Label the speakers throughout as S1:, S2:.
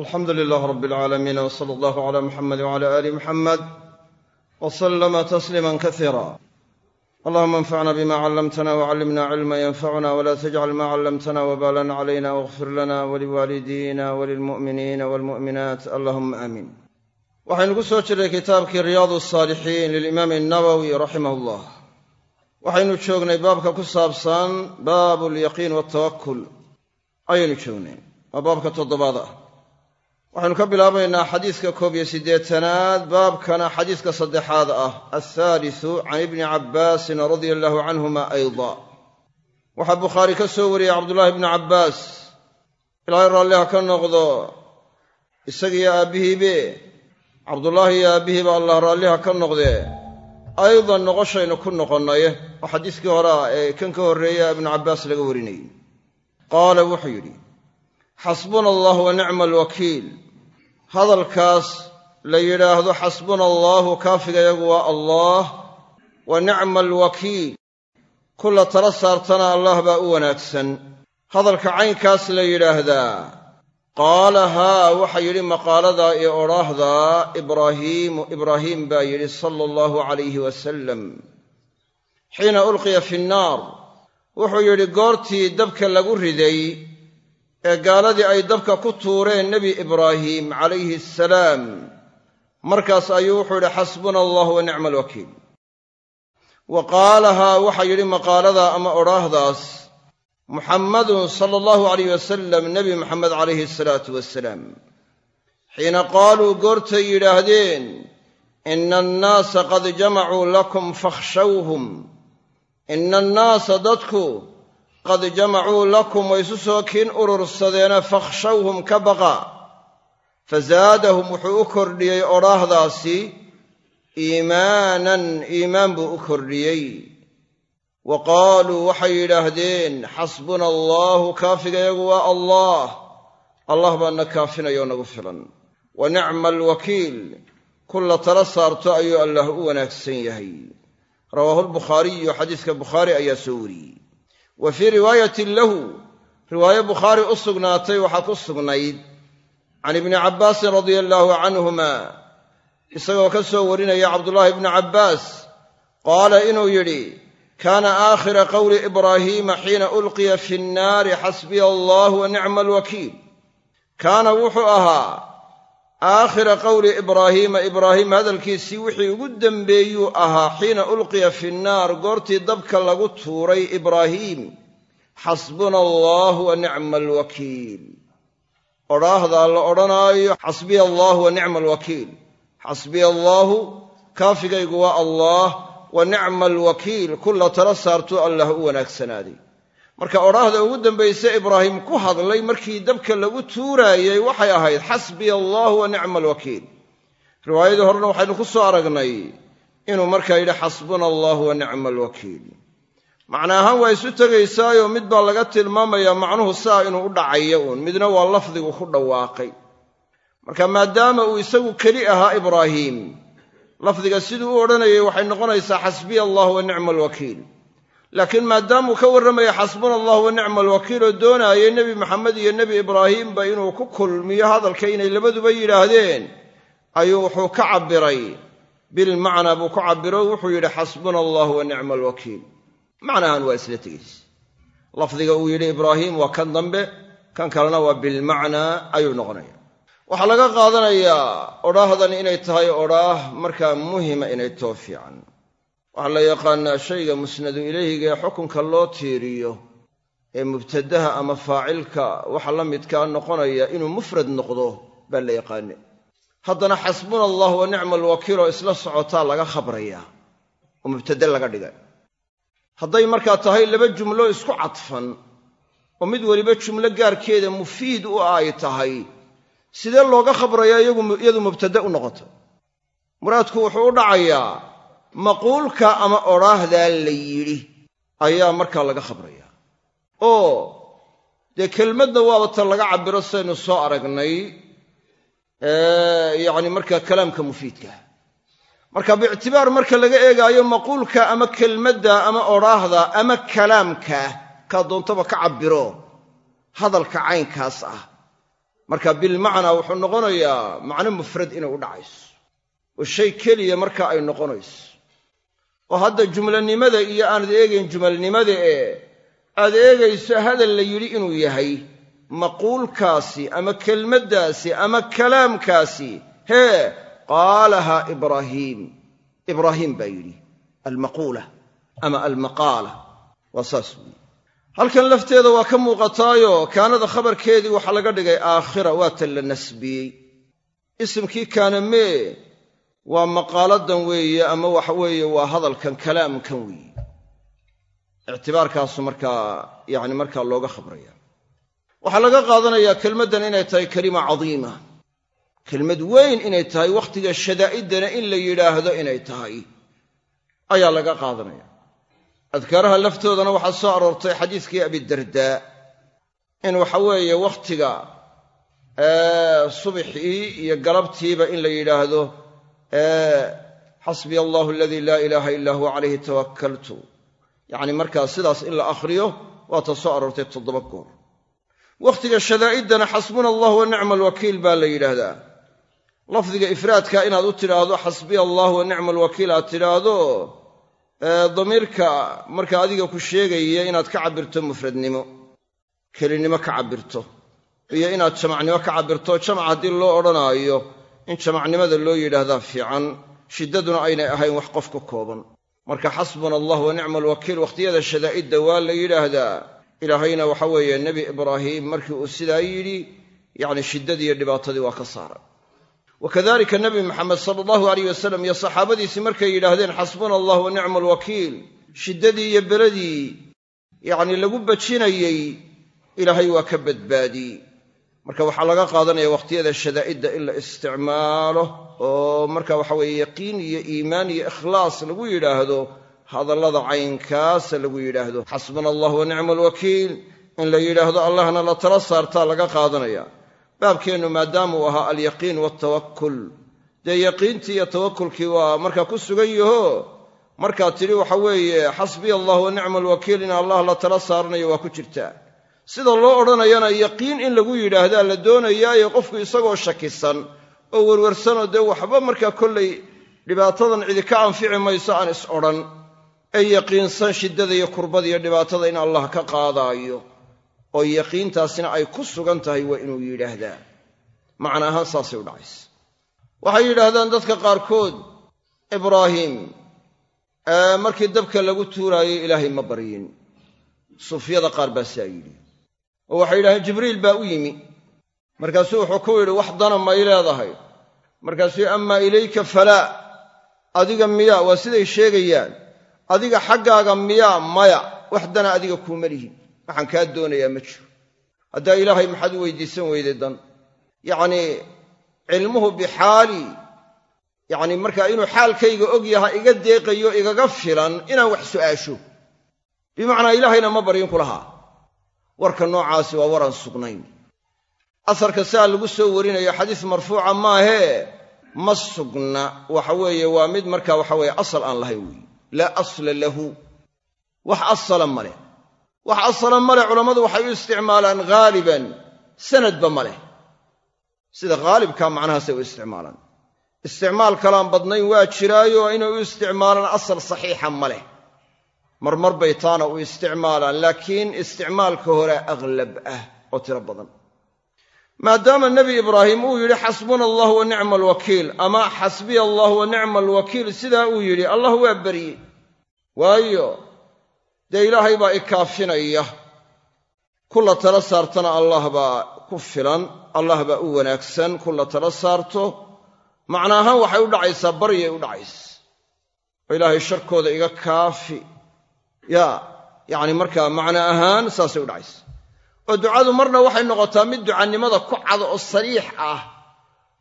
S1: alxamdu lilaah rab alcaalamiin w sala allahu cala muxamedi wcala aali muxamed w salama tasliima kasiira allahuma anfacna bima callamtana wcallimna cilma yanfacuna wla tajcal ma callamtana wbalan calayna wاغfir lana waliwaalidina walilmu'miniina walmu'minaat allahuma aamiin waxaynu ku soo jirray kitaabkii riyaadu asaalixiin lilimaami annawowi raximah llah waxaynu joognay baabka ku saabsan baabu alyaqiin waltawakul ayaynu waxaynu ka bilaabaynaa xadiiska koob iyo siddeetanaad baabkana xadiiska saddexaad ah althaalisu can ibni cabbaasin radia allahu canhuma ayda. Waxaa bukhaari ka soo wariyey cabdullaahi bni cabbaas. Ilaahay raalliha ka noqdo isagiyo aabbihiibe cabdullaahi iyo aabbihiiba allah raalliha ka noqdee aydan noqoshaynu ku noqonnay oo xadiiskii hore ah ee kan ka horreeya ibnu cabbaas laga warinayey qaala wuxuu yidhi xasbuna allah wa nicma alwakiil hadalkaas la yidhaahdo xasbuna allaahu kaafigayagu waa allaah wa nicma alwakiil kulla tala saartana allah baa u wanaagsan. Hadalka caynkaas la yidhaahdaa. Qaalahaa waxaa yidhi maqaaladaa iyo odhaahdaa ibraahiimu ibraahiim baa yidhi sala allahu calayhi wasalam xiina ulqiya fi nnaar wuxuu yidhi goortii dabka lagu riday ee gaaladii ay dabka ku tuureen nebi ibraahim calayhi asalaam markaas ayuu wuxuu yidhi xasbuna allah wa nicma alwakiil wa qaalahaa waxaa yidhi maqaaladaa ama odhaahdaas muxammadun sala allahu alayh wasalam nebi moxamed calayhi asalaatu wasalaam xiina qaaluu goortay yidhaahdeen ina annaasa qad jamacuu lakum fakhshawhum. Ina annaasa dadku qad jamacuu lakum way isu soo kiin urursadeena fakhshawhum ka baqa. Fazaadahum wuxuu u kordhiyey odhaahdaasi iimaanan iimaan buu u kordhiyey. Wa qaaluu waxay yidhaahdeen xasbuna allaahu kaafigayagu waa allaah allah baana kaafinayoo nagu filan. Wa nicma alwakiil kulla tala saarto ayuu allah u wanaagsan yahay. Rawaahu lbukhaariyu xadiiska bukhaari ayaa soo wariyey wa fii riwaayatin lahu riwaaye bukhaari u sugnaatay waxaa ku sugnayd can ibni cabbaasin radia allaahu canhuma isagoo ka soo warinaya cabdullaahi ibni cabbaas qaala inuu yidhi kaana aakhira qowli ibraahiima xiina ulqiya fi nnaari xasbiya allah wa alwakiil kaana wuxuu ahaa aakhira qowli ibraahiima ibraahiim hadalkiisii wixii ugu dembeeyuu ahaa xiina ulqiya fi nnaar goortii dabka lagu tuuray ibraahiim xasbuna allahu wa nicma alwakiil odhaahdaa la odhanaayo xasbiya allahu wa nicma alwakiil xasbiya allaahu kaafigaygu waa allaah wa nicma alwakiil kulla tala saartuu allah u wanaagsanaaday marka odhaahda ugu dambayse ibraahim ku hadlay markii dabka lagu tuuraayey waxay ahayd xasbiya allahu wa nicma alwakiil. Riwaayadii horena waxaynu ku soo aragnay inuu markaa yidhi xasbuna allahu wa nicma alwakiil. Macna ahaan waa isu tegaysaayoo mid baa laga tilmaamayaa macnuhu saa inuu u dhacayo uun midna waa lafdigu ku dhawaaqay. Marka maadaama uu isagu keli ahaa ibraahiim lafdiga siduu u odhanayay waxay noqonaysaa xasbiya allah wa nicma alwakiil laakiin maadaamuu ka warramaya xasbuna allah wa nicma alwakiil oo doonaayay nebi maxamed iyo nebi ibraahiimba inuu ku kulmiyo hadalka inay labaduba yidhaahdeen ayuu wuxuu ka cabbiray. Bilmacnaa buu ku cabbiro wuxuu yidhi xasbuna allah wa nicma alwakiil. Macnahan waa isla tegaysa lafdiga uu yidhi ibraahiim waa kan dambe kan kalena waa bilmacnaa ayuu noqonaya waxaa laga qaadanayaa odhaahdan inay tahay odhaah markaa muhima inay too fiican waxaa la yaqaanaa shayga musnadu ilayhiga ee xukunka loo tiiriyo ee mubtadaha ama faacilka waxa la midkaa noqonaya inuu mufrad noqdo baa la yaqaane haddana xasbuna allah wa nicma alwakiil oo isla socotaa laga khabrayaa oo mubtade laga dhigay hadday markaa tahay laba jumlo isku cadfan oo mid weliba jumlo gaarkeeda mufiid u ay tahay sidee looga khabrayaa iyadu mubtade u noqoto? Muraadku wuxuu u dhacayaa maquulka ama odhaahdaa la yidhi ayaa markaa laga khabrayaa oo dee kelmadda waaba ta laga cabbiro saynu soo aragnay yacni markaa kalaamka mufiidka. Marka biictibaar marka laga eegaayo maquulka ama kelmadda ama odhaahda ama kalaamka kaa doontaba ka cabbiro hadalka caynkaas ah. Marka bilmacnaa wuxuu noqonayaa macno mufrad inay u dhacayso. Oo shay keliya marka ay noqonayso oo hadda jumlanimada iyo aanad eegayn jumalnimada ee aad eegayso hadal la yidhi inuu yahay maquulkaasi ama kelmaddaasi ama kalaamkaasi hee qaalahaa ibraahiim ibraahiim baa yidhi almaquula ama almaqaala. Waa saas weeye. Halkan lafteeda waa ka muuqataayo kaanada khabarkeedii waxaa laga dhigay aakhira waatan la nasbiyey. Isimkii kaana mee waa maqaaladan weeye ama waxa weeye waa hadalkan kalaamkan weeye. Ictibaarkaasu markaa yacni markaa looga khabraya. Waxaa laga qaadanayaa kelmaddan inay tahay kelima cadiima. Kelmad weyn inay tahay wakhtiga shadaa'idana in la yidhaahdo inay tahay. Ayaa laga qaadanaya. Adkaaraha laftoodana waxaa soo aroortay xadiiskii abidardaa in waxa weeye wakhtiga subxii iyo galabtiiba in la yidhaahdo xasbiya allahu aladii laa ilaaha ilaa huwa calayhi tawakkaltu. Yacni markaa sidaas in la akhriyo waata soo aroortay toddoba goor. Wakhtiga shadaa'iddana xasbuna allah wa nicma alwakiil baa la yidhaahdaa. Lafdiga ifraadka inaad u tidhaahdo xasbiya allah wa nicma alwakiil aad tidhaahdo damiirka marka adiga ku sheegaya inaad ka cabbirto mufradnimo kelinimo ka cabbirto iyo inaad jamacnimo ka cabbirto jamac haddii loo odhanaayo in jamacnimada loo yidhaahdaa fiican shiddaduna aynay ahayn wax qof ka kooban. Marka xasbuna allah wa nicma alwakiil wakhtiyada shadaa'idda waa la yidhaahdaa. Ilaahayna waxa weeye nebi ibraahiim markii uu sidaa yidhi yacni shiddadii iyo dhibaatadii waa ka saaray wa kadalika nebi maxamed sala allahu alayh wasalam iyo saxaabadiisii markay yidhaahdeen xasbuna allah wa nicma alwakiil shiddadii iyo beladii yacni lagu bajinayey ilaahay waa ka badbaadiyey marka waxaa laga qaadanaya wakhtiyada shadaa'idda in la isticmaalo oo marka waxa weeye yaqiin iyo iimaan iyo ikhlaas lagu yidhaahdo hadallada caynkaasa lagu yidhaahdo. Xasbuna allah wa nicma alwakiil in la yidhaahdo allahna la tala saartaa laga qaadanaya. Baabkeennu maadaamuu ahaa alyaqiin waaltawakkul dee yaqiintii iyo tawakulkii waa markaa ku sugan yaho? Markaad tidhi waxa weeye xasbiya allah wa nicma alwakiil in allah la tala saaranayo waa ku jirtaa sida loo odhanayana yaqiin in lagu yidhaahdaa la doonayaayo qofku isagoo shakisan oo werwarsanoo dee waxba markaa kollay dhibaatadan cidi ka anfici mayso aan is odhan ee yaqiinsan shiddada iyo kurbada iyo dhibaatada in allah ka qaadaayo oo yaqiintaasina ay ku sugan tahay waa inuu yidhaahdaa. Macna ahaan saasay u dhacaysa. Waxay yidhaahdaan dadka qaarkood ibraahim markii dabka lagu tuuraayey ilaahay ma baryin. Sufyada qaar baa saa yidhi oo waxay yidhahdeen jibriil baa u yimi. Markaasuu wuxuu ku yidhi wax dana may leedahay. Markaasuu amaa ilayka falaa adiga miya waa siday sheegayaan. Adiga xaggaaga miyaa maya wax dana adiga kuuma lihin. Waxaan kaa doonayaa ma jiro. Haddaa ilaahay maxaad u weydiisan weyday dan. Yacnii cilmuhu bixaali yacni markaa inuu xaalkayga og yaha iga deeqayo igaga filan inaan wax su'aasho. Bimacnaa ilaahayna ma baryin ku lahaa warka noocaasi waa waraan sugnayn. Asarka siaa lagu soo warinayo xadiis marfuuca maahee ma sugna. Waxa weeye waa mid marka waxa weeye asal aan lahayn weeye laa asla lahu. Wax asala ma leh. Wax asala ma leh culammadu waxay u isticmaalaan haaliban sanadba ma leh. Sida haalibkaa macnahaasay u isticmaalaan. Isticmaal kalaan badnayn waa jiraayo inay u isticmaalaan asal saxiixa ma leh marmar bay taana u isticmaalaan laakiin isticmaalka hore aghlab ah oo tiro badan. Maadaama nebi ibraahim uu yidhi xasbuna allah wa nicma alwakiil ama xasbiya allah wa nicma alwakiil sidaa uu yidhi allah waa berye waayo dee ilaahay baa ikaafinaya kulla tala saartana allah baa ku filan allah baa u wanaagsan kulla tala saarto macna ahaan waxay u dhacaysaa baryay u dhacaysa. Oo ilaahay sharkooda iga kaafi yaa yacni markaa macno ahaan saasay u dhacaysa. Oo ducadu marna waxay noqotaa mid ducannimada ku cad oo sariix ah.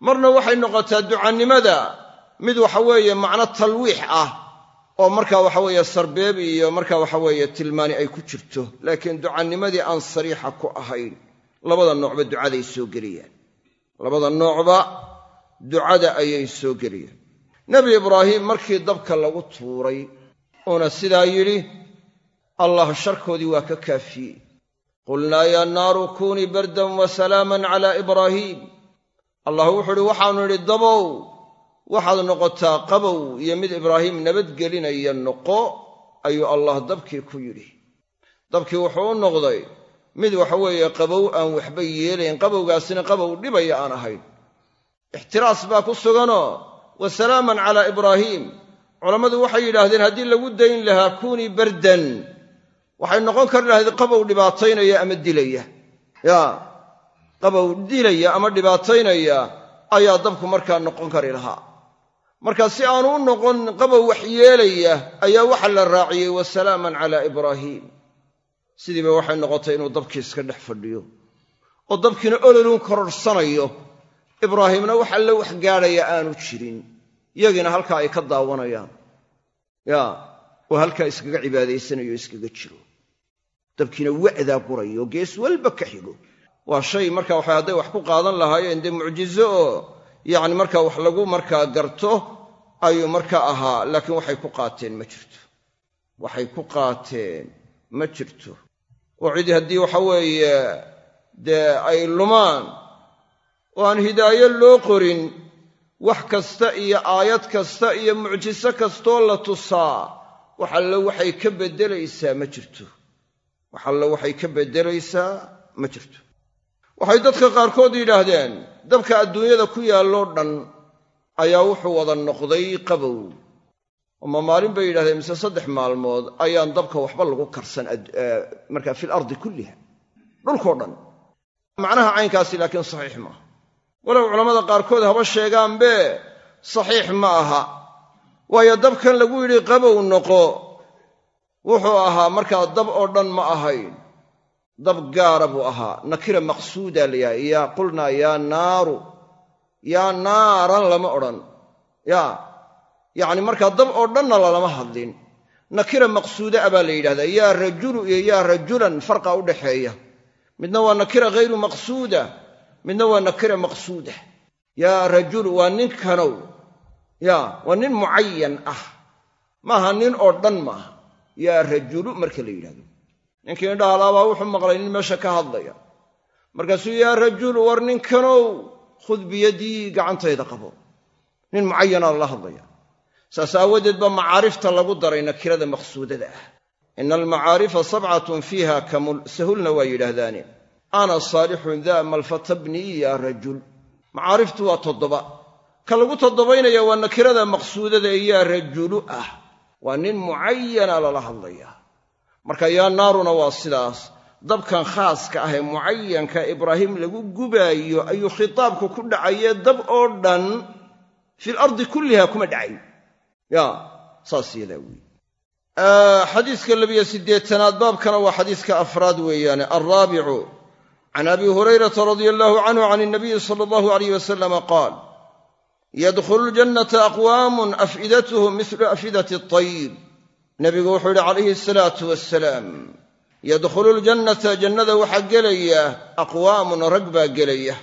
S1: Marna waxay noqotaa ducannimada mid waxa weeye macno talwiix ah oo markaa waxa weeye sarbeeb iyo markaa waxa weeye tilmaani ay ku jirto. Laakiin ducannimadii aan sariixa ku ahayn labada noocba ducaday soo geliyaan. Labada noocba ducada ayay soo geliyaan. Nebi ibraahim markii dabka lagu tuuray uuna sidaa yidhi allah sharkoodii waa ka kaafiyey. Qulnaa yaa naaru kunii bardan wa salaaman calaa ibraahiim allah wuxuu uhi waxaannu idhi dabow waxaad noqotaa qabow iyo mid ibraahiim nabadgelinaya noqo ayuu allah dabkii ku yidhi. Dabkii wuxuu u noqday mid waxa weeye qabow aan waxba yeelayn qabowgaasina qabow dhibaya aan ahayn. Ixtiraas baa ku suganoo wa salaaman calaa ibraahiim culammadu waxay yidhaahdeen haddii lagu dayn lahaa kunii bardan waxay noqon kari qabow dhibaataynaya ama dilaya. Yaa qabow dilaya ama dhibaataynaya ayaa dabku markaa noqon kari lahaa. Marka si aanu u noqon qabow wax yeelaya ayaa waxa la raaciyey wa salaaman calaa ibraahiim sidiiba waxay noqotay inuu dabkii iska dhex fadhiyo oo dabkiina ololun kororhsanayo ibraahiimna wax alle wax gaadhaya aanu jirin yagiina halkaa ay ka daawanayaan. Yaa oo halkaa iskaga cibaadaysanayo iskaga jiro dabkiina wa'daa gurayo gees walba ka xigo. Waa shay marka waxa hadday wax ku qaadan lahaayeen dee mucjizo oo yacni markaa wax lagu markaa garto ayuu markaa ahaa laakiin waxay ku qaateen ma jirto. Waxay ku qaateen ma jirto. Oo cidi haddii waxa weeye dee ay lumaan oo aan hidaayo loo qorin wax kasta iyo aayad kasta iyo mucjiso kastoo la tusaa wax alle waxay ka beddelaysaa ma jirto wax alle waxay ka beddelaysaa ma jirto. Waxay dadka qaarkood yidhaahdeen dabka adduunyada ku yaalloo dhan ayaa wuxuu wada noqday qabow. Oma maalin bay yidhahdeen mise saddex maalmood ayaan dabka waxba lagu karsan markaa fil ardi kulliha dhulkoo dhan. Macnaha caynkaasi laakiin saxiix maaha walow culammada qaarkood haba sheegaanbe saxiix ma aha. Waayo dabkan lagu yidhi qabow noqo wuxuu ahaa markaa dab oo dhan ma ahayn. Dab gaara buu ahaa. Nakira maqsuuda la yahay yaa qulnaa yaa naaru. Yaa naaran lama odhan. Yaa yacni markaa dab oo dhanna lalama hadlin. Nakira maqsuuda a baa la yidhahdaa. Yaa rajulu iyo yaa rajulan farqa u dhaxeeya. Midna waa nakira ghayru maqsuuda. Midna waa nakira maqsuuda. Yaa rajulu waa ninkanow yaa waa nin mucayan ah. Maaha nin oo dhan maaha yaa rajulu marka la yidhahdo. Ninkii indhahalaabaa wuxuu maqlay nin meesha ka hadlaya. Markaasuu yaa rajulu war ninkanow khud biyadii gacantayda qabo. Nin mucayanaa lala hadlaya saas aawadeed baa macaarifta lagu daray nakirada maqsuudada ah. Ina almacaarifa sabcatun fiiha kamul sahulna waa yidhaahdaane. Ana saalixun daa malfatabnii yaa rajul. Macaariftu waa toddoba. Ka lagu toddobaynaya waa nakirada maqsuudada ee yaa rajulu ah waa nin mucayana lala hadlaya. Marka yaa naaruna waa sidaas. Dabkan khaaska ah ee mucayanka ibraahim lagu gubaayo ayuu khitaabku ku dhacaye dab oo dhan fil ardi kulliha kuma dhacayn ya saas yadaa weeye xadiiska labiyo siddeetanaad baabkana waa xadiiska afraad weeyaane. Alraabicu can abi hurayrata radia allahu canhu can inabiyi sala allahu alayh wasalama qaal yadkhulu ljannata aqwaamun af'idatuhum mislu afidati atayr nebigu wuxuu yidhi calayhi asalaatu wasalaam yadkhulu ljannata jannada waxaa gelaya aqwaamun rag baa gelaya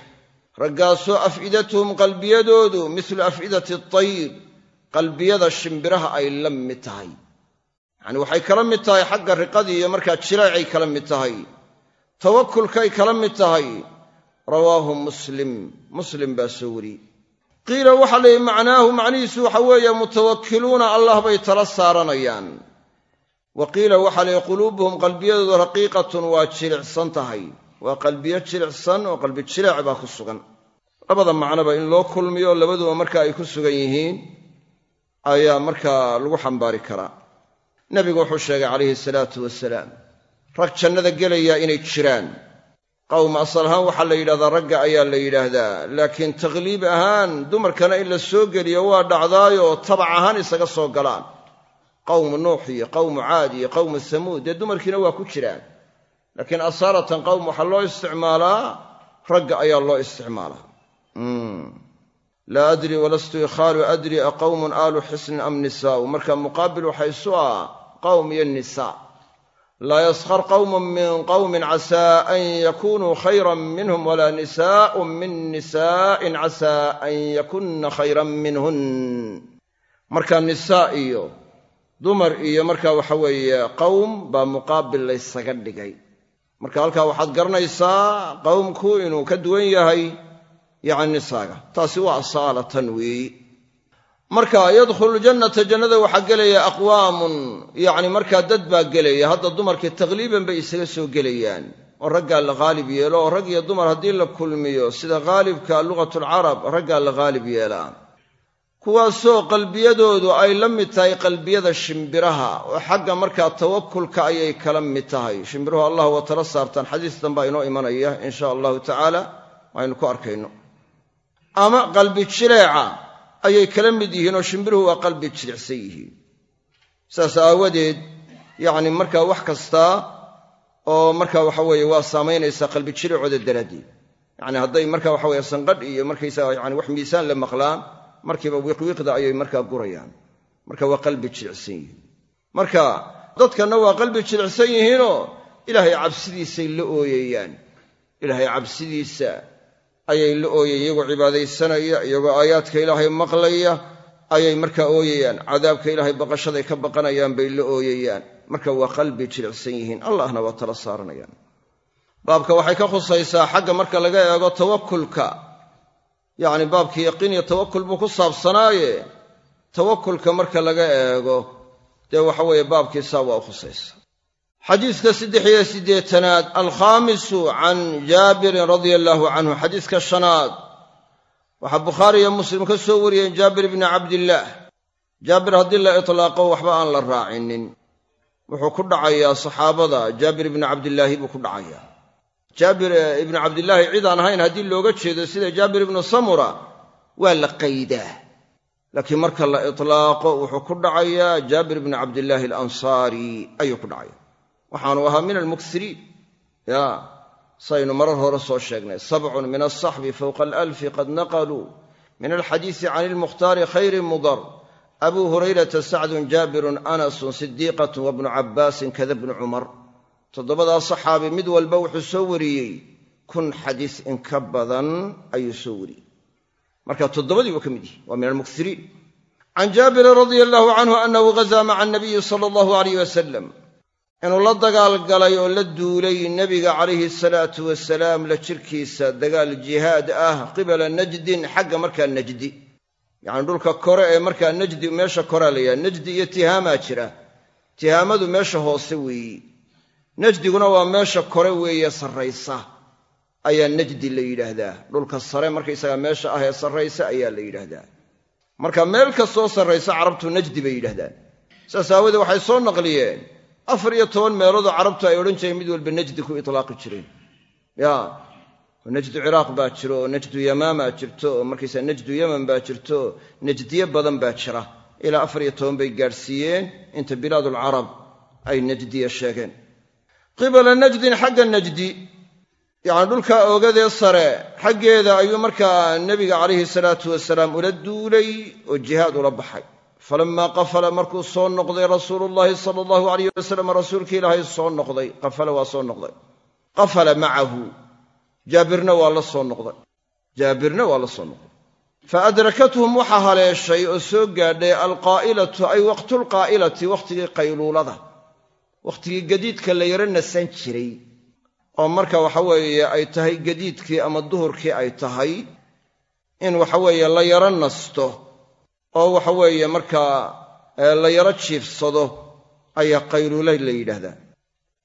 S1: raggaasoo af'idatuhum qalbiyadoodu mislu af'idati atayr qalbiyada shimbiraha ay la mid tahay yacanii waxay kala mid tahay xagga riqadii iyo markaa jilaacay kala mid tahay tawakulkay kala mid tahay rawaahu muslim muslim baa soo wariyey qiila waxaa la yidhi macnaahu macnihiisu waxa weeye mutawakkiluuna allah bay tala saaranayaan. Wa qiila waxaa la yidhi quluubuhum qalbiyadoodu raqiiqatun waa jilicsan tahay. Waa qalbiyo jilicsan oo qalbi jileec baa ku sugan. Labada macnoba in loo kulmiyo labaduba marka ay ku sugan yihiin ayaa markaa lagu xambaari karaa. Nebigu wuxuu sheegay calayhi salaatu wasalaam rag jannada gelaya inay jiraan qowm asal ahaan waxaa la yidhahdaa ragga ayaa la yidhaahdaa. Laakiin takhliib ahaan dumarkana in la soo geliyo waa dhacdaayoo tabac ahaan isaga soo galaan. Qowmu nuux iyo qowmu caad iyo qowmu samuud dee dumarkiina waa ku jiraan. Laakiin asaaratan qowm waxaa loo isticmaalaa ragga ayaa loo isticmaalaa. Laa adri walastu ikhaalu adri a qowmun aalu xisnin am nisaa'u marka muqaabil waxaa isu ah iyo nisaa laa yaskhar qowmun min qowmin casaa an yakunuu khayran minhum walaa nisaa'un min nisaa'in casaa an yakunna khayran minhun marka nisaa iyo dumar iyo marka waxa weeye qowm baa muqaabil laysaga dhigay marka halkaa waxaad garanaysaa qowmku inuu ka duwan yahay yacni nisaaga taasi waa asaalatan weeyi marka yadkhulu ljannata jannada waxaa gelaya aqwaamun. Yacni markaa dad baa gelaya. Hadda dumarkii takliiban bay isaga soo gelayaan. Oo raggaa la haalib yeelo oo rag iyo dumar haddii la kulmiyo sida haalibka lugatulcarab raggaa la haalib yeelaa kuwaasoo qalbiyadoodu ay la mid tahay qalbiyada shimbiraha oo xagga markaa tawakulka ayay kala mid tahay. Shimbiruhu allah waa tala saartaan. Xadiis danbaa inoo imanaya in sha allahu tacaala. Aynu ku arkayno. Ama qalbi jileeca ayay kala mid yihiin oo shimbiruhu waa qalbi jilicsan yihiin. Saas aawadeed yacni markaa wax kastaa oo marka waxa weeye waa saamaynaysaa qalbi jilicooda daraaddeed. Yacni hadday marka waxa weye sanqadh iyo markaysaga yani wax miisaan la maqlaan markiiba wiiqwiiqda ayay markaa gurayaan. Marka waa qalbi jilicsan yihiin. Marka dadkanna waa qalbi jilicsan yihiinoo ilaahay cabsidiisay la ooyayaan. Ilaahay cabsidiisa ayay la ooyaya iyagoo cibaadaysanaya iyagoo aayaadka ilaahay maqlaya ayay markaa ooyayaan cadaabka ilaahay baqashaday ka baqanayaan bay la ooyayaan marka waa qalbi jilicsan yihiin allahna waa tala saaranayaan. Baabka waxay ka khusaysaa xagga marka laga eego tawakulka yacni baabkii yaqiin iyo tawakul buu ku saabsanaaye. Tawakulka marka laga eego dee waxa weeye baabkiisaa waa u khusaysa xadiiska saddex iyo siddeetanaad alkhaamisu can jaabirin radia allaahu canhu xadiiska shanaad. Waxaa bukhaari iyo muslim ka soo wariyeen jaabir bni cabdillaah. Jaabir haddii la itlaaqo waxba aan la raacinin. Wuxuu ku dhacayaa saxaabada jaabir ibni cabdillaahi buu ku dhacayaa. Jaabir ibnu cabdillaahi cid aan ahayn haddii looga jeedo sida jaabir ibnu samura waa la qaydaa. Laakiin marka la itlaaqo wuxuu ku dhacayaa jaabir ibni cabdillaahi alansaari ayuu ku waxaanu ahaa min almuksiriin. Ya saynu marar hore soo sheegnay. Sabcun min alsaxbi fowqa alalfi qad naqaluu min alxadiisi can ilmukhtaari khayri mudar. Abuu hurayrata sacdun jaabirun anasun sidiiqatun wabnu cabbaasin kada bnu cumar. Toddobadaa saxaabi mid walba wuxuu soo wariyey kun xadiis in ka badan ayuu soo wariyey. Marka toddobadii buu ka mid yihi waa min almuksiriin. Can jaabirin radia allahu canhu annahu ghazaa maca anabiyi sala allahu alayh wasalam inuu la dagaalgalay oo la duulay nebiga calayhi salaatu wasalaam la jirkiisa dagaal jihaad ah qibala najdin xagga markaa najdi. Yacni dhulka kore ee markaa najdi meesha korea la najdi iyo tihaamaa jira. Tihaamadu meesha hoose weeyi. Najdiguna waa meesha kore weeye sarraysa ayaa najdi la yidhaahdaa. Dhulka sare markaysagaa meesha ah ee sarraysa ayaa la yidhaahdaa. Marka meel kastoo sarraysa carabtu najdi bay yidhahdaan saas aawadee waxay soo naqliyeen afar iyo toban meeloodoo carabtu ay odhan jireen mid walba najdi ku itlaaqi jireen. Ya najdu ciraaq baa jiro oo najdu yamaamaa jirto oo markaysaa najdu yaman baa jirto oo najdiye badan baa jira. Ilaa afar iyo toban bay gaadhsiiyeen inta bilaadulcarab ay najdiya sheegeen. Qibala najdin xagga najdi. Yacni dhulka oogadee sare xaggeeda ayuu markaa nebiga calayhi salaatu wasalaam ula duulay oo jihaad ula baxay falamaa qafala markuu soo noqday rasuulu llaahi sala allahu alayh wasalam rasuulkii ilaahay soo noqday qafala waa soo noqday qafala macahu jaabirna waa la soo noqday jaabirna waa la soo noqday fa adrakathum waxaa haleeshay oo soo gaadhay alqaa'ilatu ay waqtulqaa'ilati wakhtigii qayluulada wakhtigii gadiidka la yaro nasan jiray oo marka waxa weeye ay tahay gadiidkii ama duhurkii ay tahay in waxaweeye la yaro nasto oo waxa weeye markaa la yaro jiifsado ayaa qayluula la yidhaahdaa.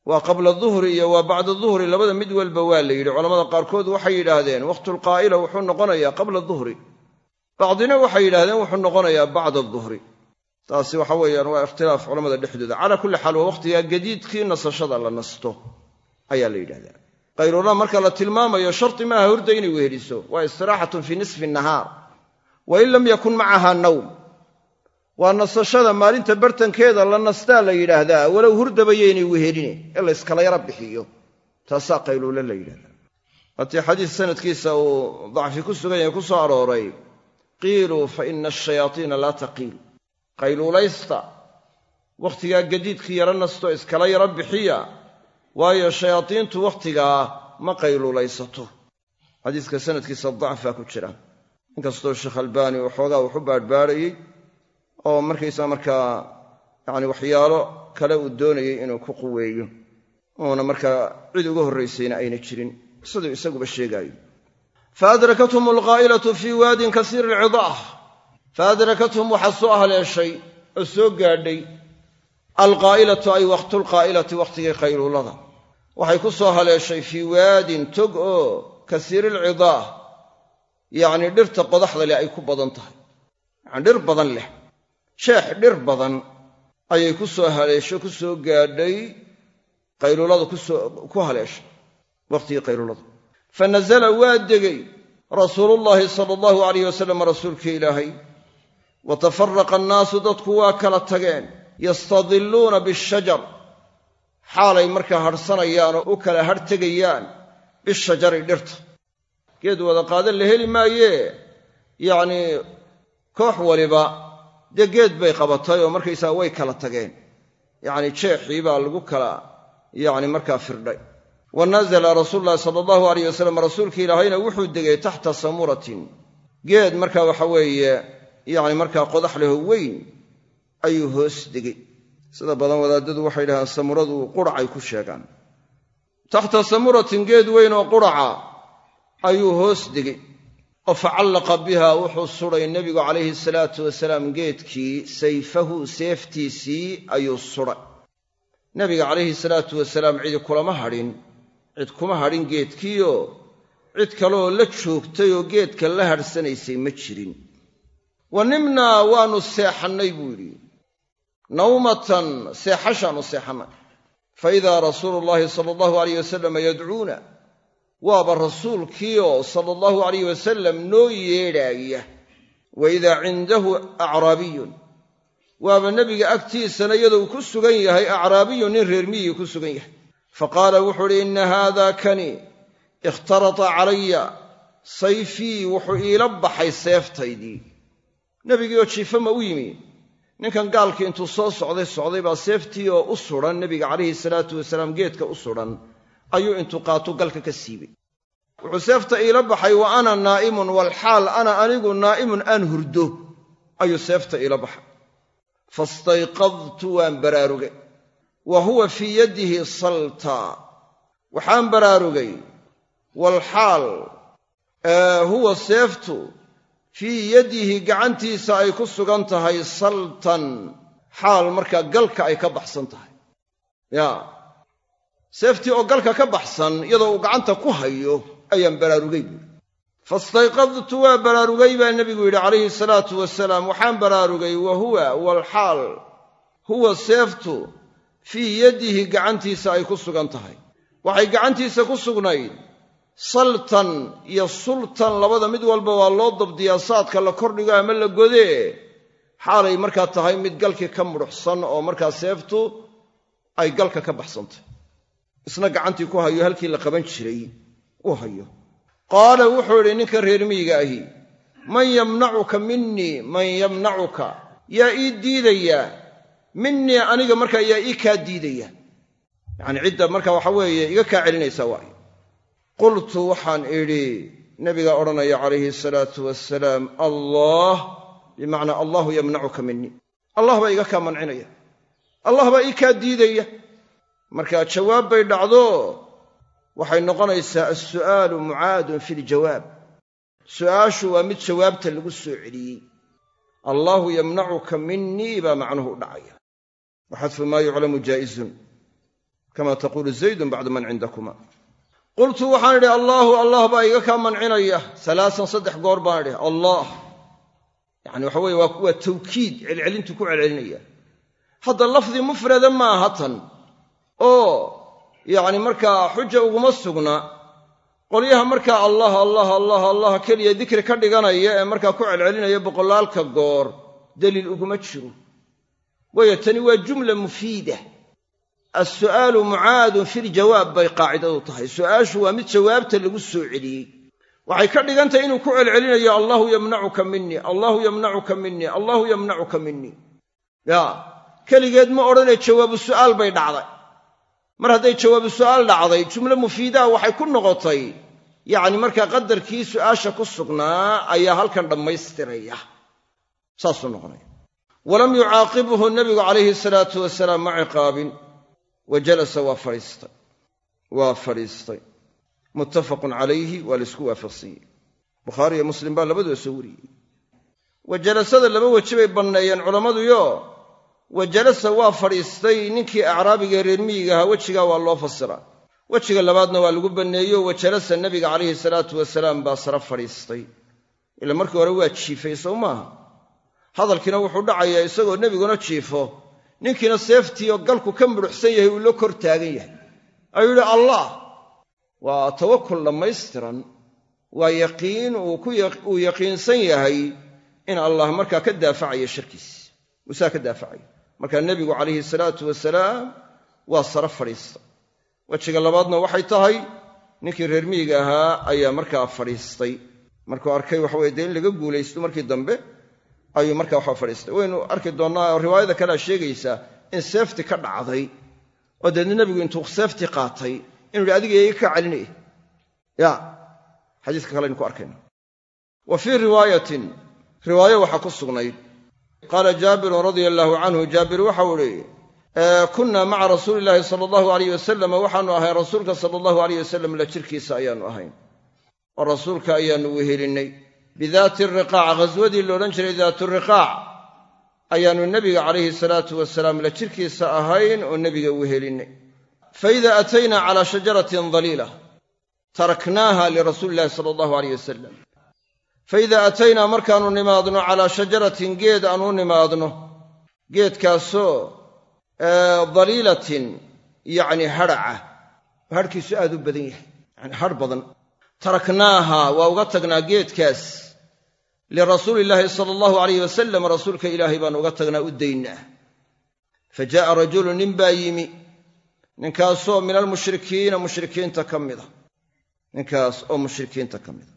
S1: Waa qabla duhri iyo waa bacda duhri labada mid walba waa la yidhi. Culamada qaarkood waxay yidhaahdeen waqtulqaa'ila wuxuu noqonayaa qabla duhri. Bacdina waxay yidhahdeen wuxuu noqonayaa bacda duhri. Taasi waxa weeyaan waa ikhtilaaf culamada dhexdooda. Calaa kulli xaal waa wakhtigaa gadiidkii nasashada la nasto ayaa la yidhahdaa qayluula marka la tilmaamayo sharti maaha hurda inay weheliso. Waa istiraaxatun fii nisfi nahaar wa in lam yakun macaha nawm. Waa nasashada maalinta bartankeeda la nastaa la yidhaahdaa walow hurdabayaynay weheline ee la yskala yara bixiyo. Taasaa qayluule la yidhahdaa waatii xadiis sanadkiisa uu dacfi ku sugan yahay ku soo arooray qiiluu fa ina ashayaatiina laa taqiil. Qayluulaysta wakhtigaa gadiidkii yaro nasto iskala yaro bixiya waayo shayaadiintu wakhtigaa ma qayluulaysato. Xadiiska sanadkiisa dacfaa ku jira inkastoo sheekh albaani waxoogaa wuxu baadhbaadhayey oo markaysaa markaa yacni waxyaalo kale uu doonayey inuu ku quweeyo uuna markaa cid uga horraysayna ayna jirin. Siduu isaguba sheegaayo. Fa adrakathum alqaa'ilatu fii waadin kasiiri alcidaah fa adrakathum waxaa soo haleeshay oo soo gaadhay alqaa'ilatu ay waqtulqaa'ilati wakhtigii qayluulada waxay ku soo haleeshay fii waadin tog oo kasiiri alcidaah yacnii dhirta qodaxda leh ay ku badan tahay. Yacni dhir badan leh. Jeex dhir badan ayay ku soo haleesho ku soo gaadhay qayluulada ku haleeshay. Wakhtigii qayluulada fa nasala waa degay. Rasuulullaahi sala allahu alayh wasalam rasuulkii ilaahay. Wa tafaraqa annaasu dadku waa kala tageen. Yastadilluuna bishajar. Xaalay markaa hadhsanayaan oo u kala hadh tegayaan bishajari dhirta geed wada qaadan la heli maayee yacnii koox waliba dee geed bay qabatay oo markaysaa way kala tageen. Yacni jeexii baa lagu kala yacni markaa firdhay. Wa nazala rasuulu sala allahu alayh wasalam rasuulka ilaahayna wuxuu degay taxta samuratin. Geed markaa waxa weeye yacni markaa qodax leho weyn ayuu hoos degay. Sida badan wadaadadu waxay dhahaan samuradu quracay ku sheegaan. Taxta samuratin geed weyn oo quraca ayuu hoos degay oo facallaqa biha wuxuu suday nebigu calayhi salaatu wasalaam geedkii sayfahu seeftiisii ayuu suday nebiga calayhi salaatu wasalaam cidi kulama hadhin cid kuma hadhin geedkiioo cid kaleoo la joogtay oo geedka la hadhsanaysay ma jirin. Wa nimnaa waannu seexannay buu yidhi. Nawmatan seexashaannu seexannay. Fa idaa rasuulu llaahi sala allahu alayh wasalam yadcuuna waaba rasuulkiioo sala allahu alayh wasalam noo yeedhaaya wa idaa cindahu acraabiyun. Waaba nebiga agtiisana iyadoo uu ku sugan yahay acraabiyun nin reer miyigii ku sugan yahay. Fa qaala wuxuu uhi inna haada kani ikhtarata calaya sayfii wuxuu iila baxay seeftaydii. Nebigii oo jiifama u yimi. Ninkan gaalkii intuu soo socday socday baa seeftii oo u sudan nebiga calayhi salaatu wasalaam geedka u sudan ayuu intuu qaatu galka ka siibay. Wuxuu seefta iila baxay wa ana naa'imun walxaal ana anigu naa'imun aan hurdo. Ayuu seefta iila baxay. Fastayqadtu waan baraarugay. Wa huwa fii yadihi salta. Waxaan baraarugay. Walxaal huwa seeftu fii yadihi gacantiisa ay ku sugan tahay saltan. Xaal markaa galka ay ka baxsan tahay. Yaa seeftii oo galka ka baxsan iyadoo uu gacanta ku hayo ayaan baraarugay buuri fastayqadtu waa baraarugay baa nebigu yidhi calayhi salaatu wasalaam waxaan baraarugay wa huwa walxaal huwa seeftu fii yadihi gacantiisa ay ku sugan tahay. Waxay gacantiisa ku sugnayd saltan iyo sultan labada mid walba waa loo dabdiyaa saadka la kordhigo ama la godee. Xaalay markaa tahay mid galkii ka mudhuxsan oo markaa seeftu ay galka ka baxsantay isna gacantii ku hayo halkii la qaban jiray uu hayo. Qaala wuxuu idhi ninka reer miyiga ahi man yamnacuka minii man yamnacuka yaa ii diidayaa minii aniga markaa yaa ii kaa diidaya. Yacanii cidda marka waxa weeye iga kaa celinaysaa waayo. Qultu waxaan idhi nabigaa odhanaya calayhi salaatu wasalaam allah bimacnaa allahu yamnacuka minii allah baa iga kaa mancinaya. Allah baa ii kaa diidaya marka jawaab bay dhacdo. Waxay noqonaysaa alsu'aalu mucaadun fi ljawaab su'aashu waa mid jawaabta lagu soo celiyey. Allaahu yamnacuka minii baa macnuhu u dhacaya. Wa maa yuclamu jaa'izun kama taquulu zaydun bacdu man cindakuma. Qultu waxaan idhi allaahu allah baa iga kaa mancinaya. Salaasan saddex goor baan idhi allah yacani waxa weye waa tawkiid celcelintu ku celcelinaya. Hadda lafdi mufrada maaha tan oo yacni markaa xuja uguma sugna qolyaha markaa allah allah allah allah keliya dikri ka dhiganaya ee markaa ku celcelinaya boqolaalka goor daliil uguma jiro. Waayo tani waa jumla mufiida. Alsu'aalu mucaadun filjawaab bay qaacidadu tahay. Su'aashu waa mid jawaabta lagu soo celiyey. Waxay ka dhigantahay inuu ku celcelinayo allahu yamnacuka minii allahu yamnacuka minii allahu yamnacuka minii ya keligeed ma odhanee jawaabu su'aal bay dhacday mar hadday jawaabu su'aal dhacday jumlo mufiidaha waxay ku noqotay. Yacni markaa qadarkii su'aasha ku sugnaa ayaa halkan dhammaystiraya saasuu noqonaya walam yucaaqibhu nebigu calayhi salaatu wasalaam ma ciqaabin. Wa jalasa waa fadhiistay. Waa fadhiistay. Muttafaqun calayhi waa laysku waafaqsanyey bukhaari iyo muslim baa labaduba soo wariyey. Wa jalasada laba weji bay banneeyeen culammaduyo wa jalasa waa fadhiistay ninkii acraabiga reer miyiga ahaa. Wejigaa waa loo fasiraa wejiga labaadna waa lagu banneeyo wa jalasa nebiga calayhi salaatu wasalaam baa sara fadhiistay. Ila markii hore waa jiifay sow maaha hadalkiina wuxuu dhacayaa isagoo nebiguna jiifo. Ninkiina seeftiioo galku ka mudhuxsan yahay uu la kor taagan yahay. Ayuu yidhi allah waa tawakul dhammaystiran. Waa yaqiin uu yaqiinsan yahay in allah markaa ka daafacayo sharkiis uusaa ka daafacayo markaa nebigu calayhi salaatu wasalaam waa sara fadhiista wejiga labaadna waxay tahay ninkii reer miyiga ahaa ayaa markaa fadhiistay. Markuu arkay waxaweye dee in laga guulaysto markii dambe ayuu markaa waxaa fadhiistay. Waynu arki doonnaa oo riwaayada kalea sheegaysaa in seefti ka dhacday oo deedna nebigu intuu seefti qaatay inuu yidhi adiga iga kaa celinaya ya xadiiska kale aynu ku arkayna wa fii riwaayatin riwaayo waxaa ku sugnayd qaala jaabirun radia allaahu canhu jaabir waxau idhi kunna maca rasuuli illaahi sala allahu alayh wasalam waxaanu ahayn rasuulka sala allahu alayh wasalam la jirkiisa ayaannu ahayn. Oo rasuulka ayaannu wehelinnay bidaati riqaac ghaswadii laodhan jiray daatu riqaac ayaannu nebiga calayhi salaatu wasalaam la jirkiisa ahayn oo nebiga wehelinnay faida ataynaa calaa shajaratin daliila taraknaaha lirasuuli illahi sala allahu alayh wasalam faida ataynaa markaannu nimaadno calaa shajaratin geed aanu nimaadno geedkaasoo daliilatin yacni hadhaca. Hadhkiisu aad u badan yahay yani hadh badan. Taraknaaha waa uga tagnaa geedkaas. Lirasuuli illaahi sala allahu alayh wasalam rasuulka ilaahay baanu uga tagnaa u daynaa. Fa jaa'a rajulu nin baa yimi. Ninkaasoo min almushrikiina mushrikiinta ka mida. Ninkaas oo mushrikiinta ka mida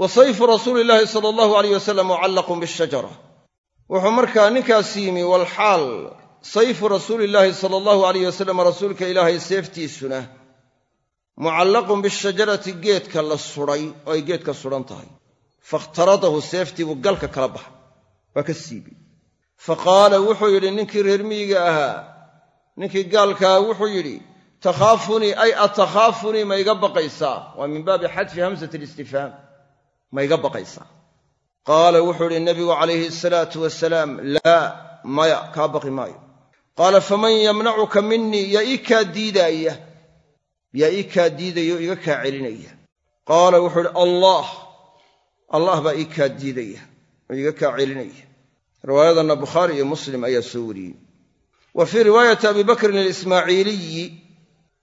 S1: wa sayfu rasuuli illaahi sala allahu alayh wasalam mucallaqun bishajara wuxuu markaa ninkaas yimi walxaal sayfu rasuuli illaahi sala allahu alayh wasalam rasuulka ilaahay seeftiisuna mucallaqun bishajarati geedka la sudhay oo ay geedka sudhan tahay. Fakhtaradahu seeftii buu galka kala baxay. Waa ka siibay fa qaala wuxuu yidhi ninkii reer miyiga ahaa ninkii gaalkaa wuxuu yidhi takhaafunii ay atakhaafunii ma iga baqaysaa? Waa min baabi xadfi hamsati alistifhaam ma iga baqaysaa. Qaala wuxuu yidhi nebigu calayhi asalaatu wasalaam laa maya kaa baqi maayo. Qaala faman yamnacuka minii yaa ii kaa diidaaya yaa ii kaa diidaya oo iga kaa celinaya. Qaala wuxuu idhi allah allah baa ii kaa diidaya oo iga kaa celinaya. Riwaayadanna bukhaari iyo muslim ayaa soo wariyey. Wa fii riwaayati abi bakrin alismaaciiliyi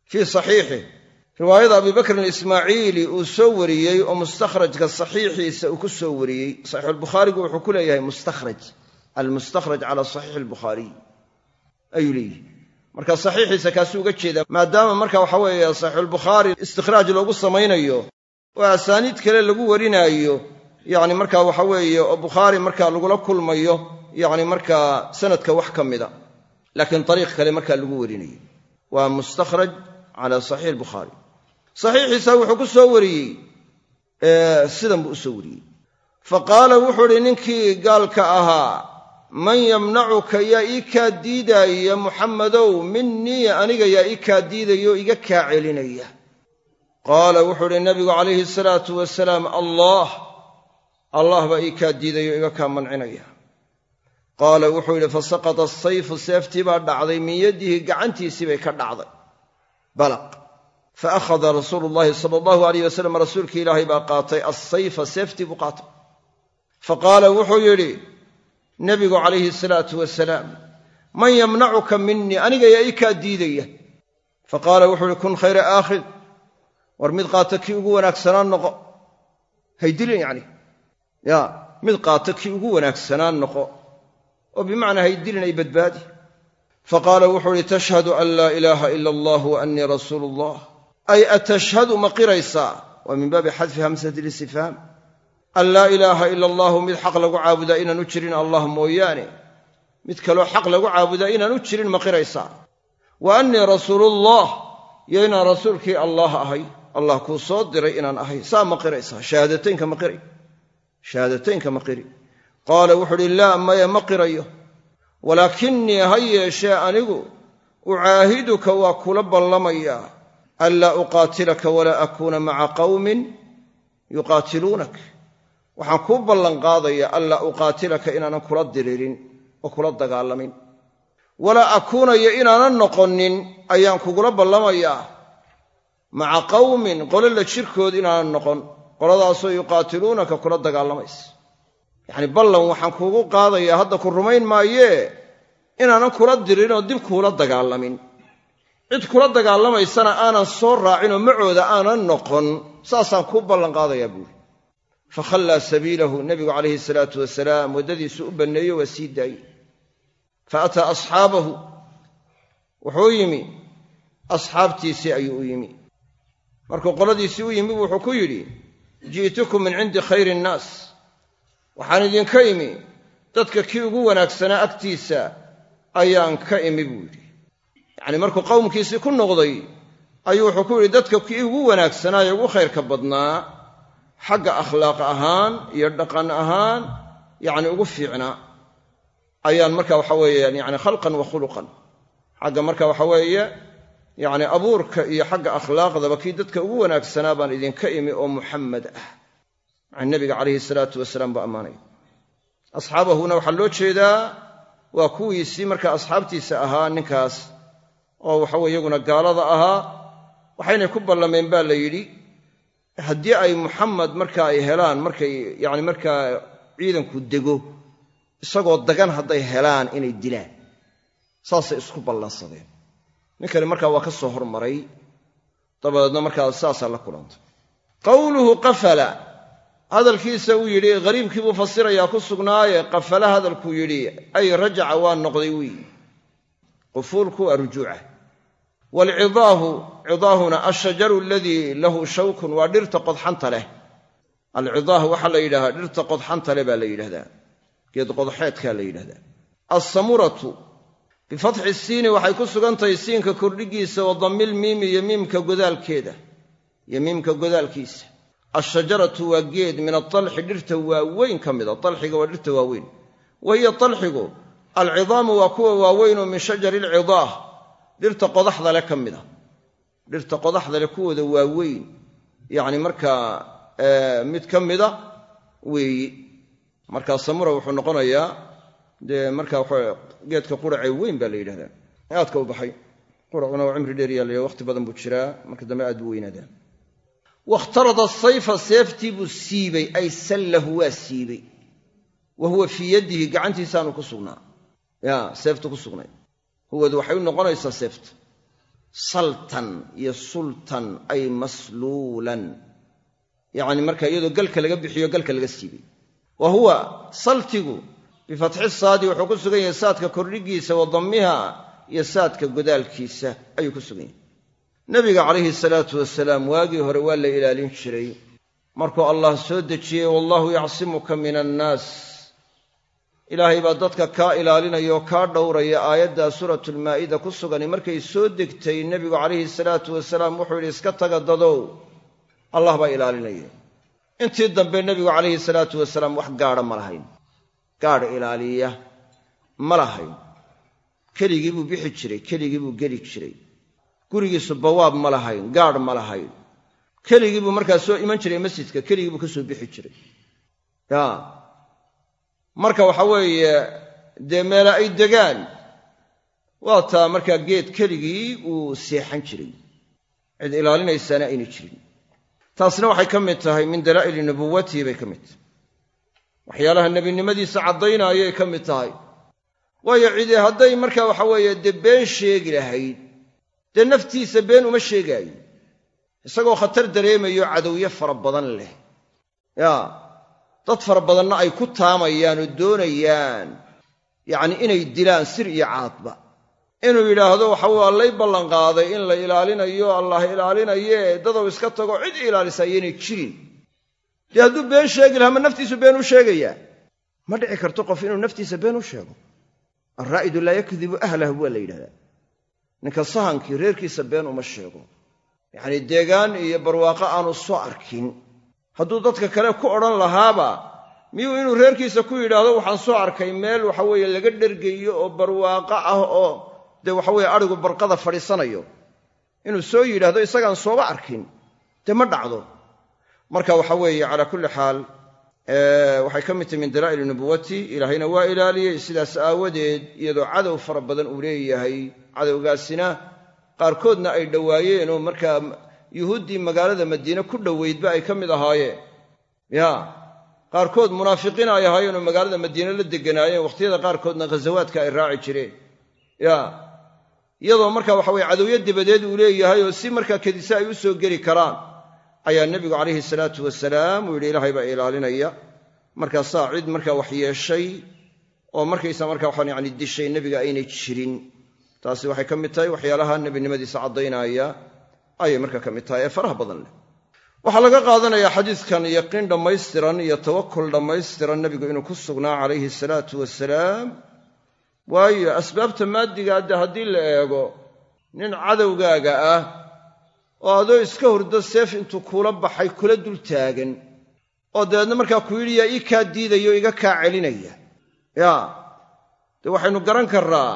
S1: fii saxiixih riwaayada abi bakrin alismaaciili uu soo wariyey oo mustakhrajka saxiixiisa uu ku soo wariyey. Saxiixulbukhaarigu wuxuu ku leeyahay mustakhraj almustakhraj cala saxiixi ayuu leeyihi marka saxiixiisa kaasuu uga jeedaa maadaama marka waxa weeye saxiixulbukhaari istikhraaj loogu samaynayo oo asaaniid kale lagu warinaayo yacni marka waxa weeye oo bukhaari marka lagula kulmayo yacni markaa sanadka wax ka mida. Laakiin ariiq kale markaa lagu warinayo. Waa mustakhraj cala saxiix albukhaari saxiixiisa wuxuu ku soo wariyey sidan buu u soo wariyey. Fa qaala wuxuu idhi ninkii gaalka ahaa man yamnacuka yaa ii kaa diidaaya muxammadow minii aniga yaa ii kaa diidaya oo iga kaa celinaya. Qaala wuxuu idhi nabigu calayhi salaatu wasalaam allah allah baa ii kaa diidaya oo iga kaa mancinaya. Qaala wuxuu yidhi fasaqata asayfu seeftii baa dhacday min gacantiisii bay ka dhacday fa akhada rasuulu llahi sala allahu alayh wasalam rasuulkii ilaahay baa qaatay assayfa seeftii buu qaatay fa qaala wuxuu yidhi nebigu calayhi salaatu wasalaam man yamnacuka minii aniga yaa ii kaa diidaya fa qaala wuxuu ihi kun khayra aakhid war mid qaata kii ugu wanaagsanaan noqo haydilin yacni ya mid qaata kii ugu wanaagsanaan noqo oo bimacnaa haydilin ay badbaadi fa qaala wuxuu ihi tashhadu an laa ilaaha ila allah wa annii rasuulu allah ay atashhadu ma qiraysaa waa min baabi xadfi hamsati listifhaam an laa ilaaha ila allahu mid xaq lagu caabudaa inaanu jirin allah mooyaane. Mid kaloo xaq lagu caabudaa inaanu jirin ma qiraysaa wa annii rasuuluullah iyo inaan rasuulkii allah ahay. Allah kuu soo diray inaan ahay. Saa ma qiraysaa shahaadateynka ma qiri. Shahaadateynka ma qiri. Qaala wuxuu uhi laa maya ma walaakinnii ha yeeshee anigu ucaahiduka waa kula ballamayaa anlaa uqaatilaka walaa akuuna maca qawmin yuqaatiluunak waxaan kuu ballanqaadayaa anlaa uqaatilaka inaanan kula diriirin oo kula dagaalamin walaa akuunayo inaanan noqonin ayaan kugula ballamayaa maca qawmin qolo la jirkood inaanan noqon qoladaasoo yuqaatiluunaka kula dagaalamaysa yacni ballan waxaan kuugu qaadayaa hadda ku rumayn maayee inaanan kula dirin oo dib kuula dagaalamin cid kula dagaalamaysana aanan soo raacin oo macooda aanan noqon saasaan kuu ballanqaadayaa buuri fa khallaa sabiilahu nebigu calayhi salaatu wasalaam waddadiisu u banneeyo waa sii daayey. Fa ataa asxaabahu wuxuu yimi asxaabtiisii ayuu u yimi. Markuu qoladiisii u yimi wuxuu ku yidhi ji'tukum min cindi khayri innaas waxaan idinka imi dadka kii ugu wanaagsanaa agtiisa ayaan ka imi buu yidhi yacnii markuu qowmkiisii ku noqday ayuu wuxuu ku yidhi dadka kii ugu wanaagsanaa ee ugu khayrka badnaa xagga akhlaaq ahaan iyo dhaqan ahaan yacni ugu fiicnaa ayaan marka waxa weeyaan yani khalqan wa khuluqan. Xagga marka waxa weeye yacni abuurka iyo xagga akhlaaqdaba kii dadka ugu wanaagsanaa baan idinka imi oo muxamed ah. Yani nabiga calayhi salaatu wasalaam buu ammaanaya asxaabahuna waxaa loo jeedaa waa kuwiisii marka asxaabtiisa ahaa ninkaas oo waxaweye iyaguna gaalada ahaa waxaynay ku ballameen baa la yidhi haddii ay muxamed marka ay helaan markay yani markaa ciidanku dego isagoo dagan hadday helaan inay dilaan. Saasay isku ballansadeen. Ninkani markaa waa ka soo hormaray. Dabadeedna markaa saasaa la kulantay qawluhu qafala. Hadalkiisa uu yidhi ghariibkii buu fasirayaa ku sugnaaye. Qafala hadalkuu yidhi ay rajaca waa noqday wiy qufuulku waa waalcidaahu cidaahuna ashajaru aladii lahu shawkun waa dhirta qodxanta leh alcidaah waxaa la yidhahdaa dhirta qodxanta leh baa la yidhahdaa geed qodxeedkaa la yidhahdaa alsamuratu bifatxi siini waxay ku sugan tahay siinka kordhigiisa wa dammil miimi iyo miimka godaalkeeda iyo miimka godaalkiisa alshajaratu waa geed min atalxi dhirta waaweyn ka mida alxiga waa dhirta waaweyn wa hiya alxigu alcidaamu waa kuwa waaweynoo min shajari alcidaah dhirta qodaxda le ka mida dhirta qodaxda leh kuwooda waaweyn. Yacni markaa mid ka mida weeyi. Markaa samura wuxuu noqonayaa dee markaa waxa geedka quracee weyn baa la yidhahdaa. Aadka u baxay. Quracuna waa cimri dheer yaallaya waqti badan buu jiraa. Marka dambe aad buu weynaadaa wakhtarada sayfa seeftii buu siibay. Ay sallahu waa siibay. Wa huwa fii yadihi gacantiisaanu ku sugnaa. Ya seeftu ku sugnay huwadu waxay u noqonaysaa seefta saltan iyo sultan ay masluulan. Yacni marka iyadoo galka laga bixiyo galka laga siibay. Wa huwa saltigu bifatxi saadi wuxuu ku sugan yahay saadka kordhigiisa wa dammiha iyo saadka godaalkiisa ayuu ku sugan yahay. Nebiga calayhi salaatu wasalaam waagii hore waa la ilaalin jiray. Markuu allah soo dejiyey wallaahu yacsimuka min annaas ilaahay baa dadka kaa ilaalinaya oo kaa dhowraya aayaddaa suuratulmaa'ida ku sugani. Markay soo degtay nebigu calayhi salaatu wasalaam wuxuu yidhi iska taga dadow. Allah baa ilaalinaya. Intii dambe nebigu calayhi salaatu wasalaam wax gaadha ma lahayn. Gaadh ilaaliya ma lahayn. Keligii buu bixi jiray keligii buu geli jiray. Gurigiisu bawaab ma lahayn gaadh ma lahayn. Keligii buu markaa soo iman jiray masjidka keligii buu ka soo bixi jiray marka waxa weeye dee meela ay degaan waa taa markaa geed keligii uu seexan jiray. Cid ilaalinaysaana ayna jirin. Taasna waxay ka mid tahay min dalaa'ili nubuwatihi bay ka mid tahay. Waxyaalaha nebinimadiisa caddaynayay ka mid tahay. Waayo cidi hadday markaa waxa weeye dee been sheegi lahayd dee naftiisa been uma sheegaayo isagoo khatar dareemayo cadowyo fara badan leh. Yaa dad fara badanna ay ku taamayaan oo doonayaan. Yacni inay dilaan sir iyo caadba. Inuu yidhaahdo waxa waa lay ballanqaaday in la ilaalinayo allah ilaalinaye dadow iska tago cid ilaalisa ayaynay jirin. Dee hadduu been sheegi lahaa ma naftiisu been u sheegayaa ma dhici karto qof inuu naftiisa been u sheego. Alraa'idu laa yakdibu ahlah waa la yidhahdaa. Ninka sahankii reerkiisa been uma sheego. Yacnii deegaan iyo barwaaqo aanu soo arkin hadduu dadka kale ku odhan lahaaba miyuu inuu reerkiisa ku yidhaahdo waxaan soo arkay meel waxaweeye laga dhergayo oo barwaaqo ah oo dee waxaweye adhigu barqada fadhiisanayo. Inuu soo yidhaahdo isagaan sooba arkin dee ma dhacdo. Marka waxa weeye calaa kulli xaal waxay ka mid tahay min dalaa'il nubuwati ilaahayna waa ilaaliyey sidaas aawadeed iyadoo cadow fara badan uu leeyahay cadowgaasina qaarkoodna ay dhowaayeen oo markaa yuhuuddii magaalada madiine ku dhoweydba ay ka mid ahaayeen ya qaarkood munaafiqiin ay ahaayeen oo magaalada madiine la deganaayeen wakhtiyada qaarkoodna ghasawaadka ay raaci jireen. Ya iyadoo marka waxa weye cadowyo dabadeed uu leeyahay oo si markaa kedise ay u soo geli karaan ayaa nebigu calayhi salaatu wasalaam uu yidhi ilaahay baa ilaalinaya. Markaasaa cid markaa wax yeeshay oo markaysa marka waxaan yani dishay nebiga aynay jirin. Taasi waxay ka mid tahay waxyaalaha nebinimadiisa caddaynaya ayay markaa ka mid tahay ee faraha badan leh. Waxaa laga qaadanayaa xadiidkan yaqiin dhammaystiran iyo tawakul dhammaystiran nebigu inuu ku sugnaa calayhi salaatu wasalaam waayo asbaabta maaddigaa de haddii la eego nin cadowgaaga ah oo adoo iska hurdo seef intuu kuula baxay kula dul taagan oo dabeedna markaa ku yidhi yaa ii kaa diidaya o iga kaa celinaya. Yaa dee waxaynu garan karraa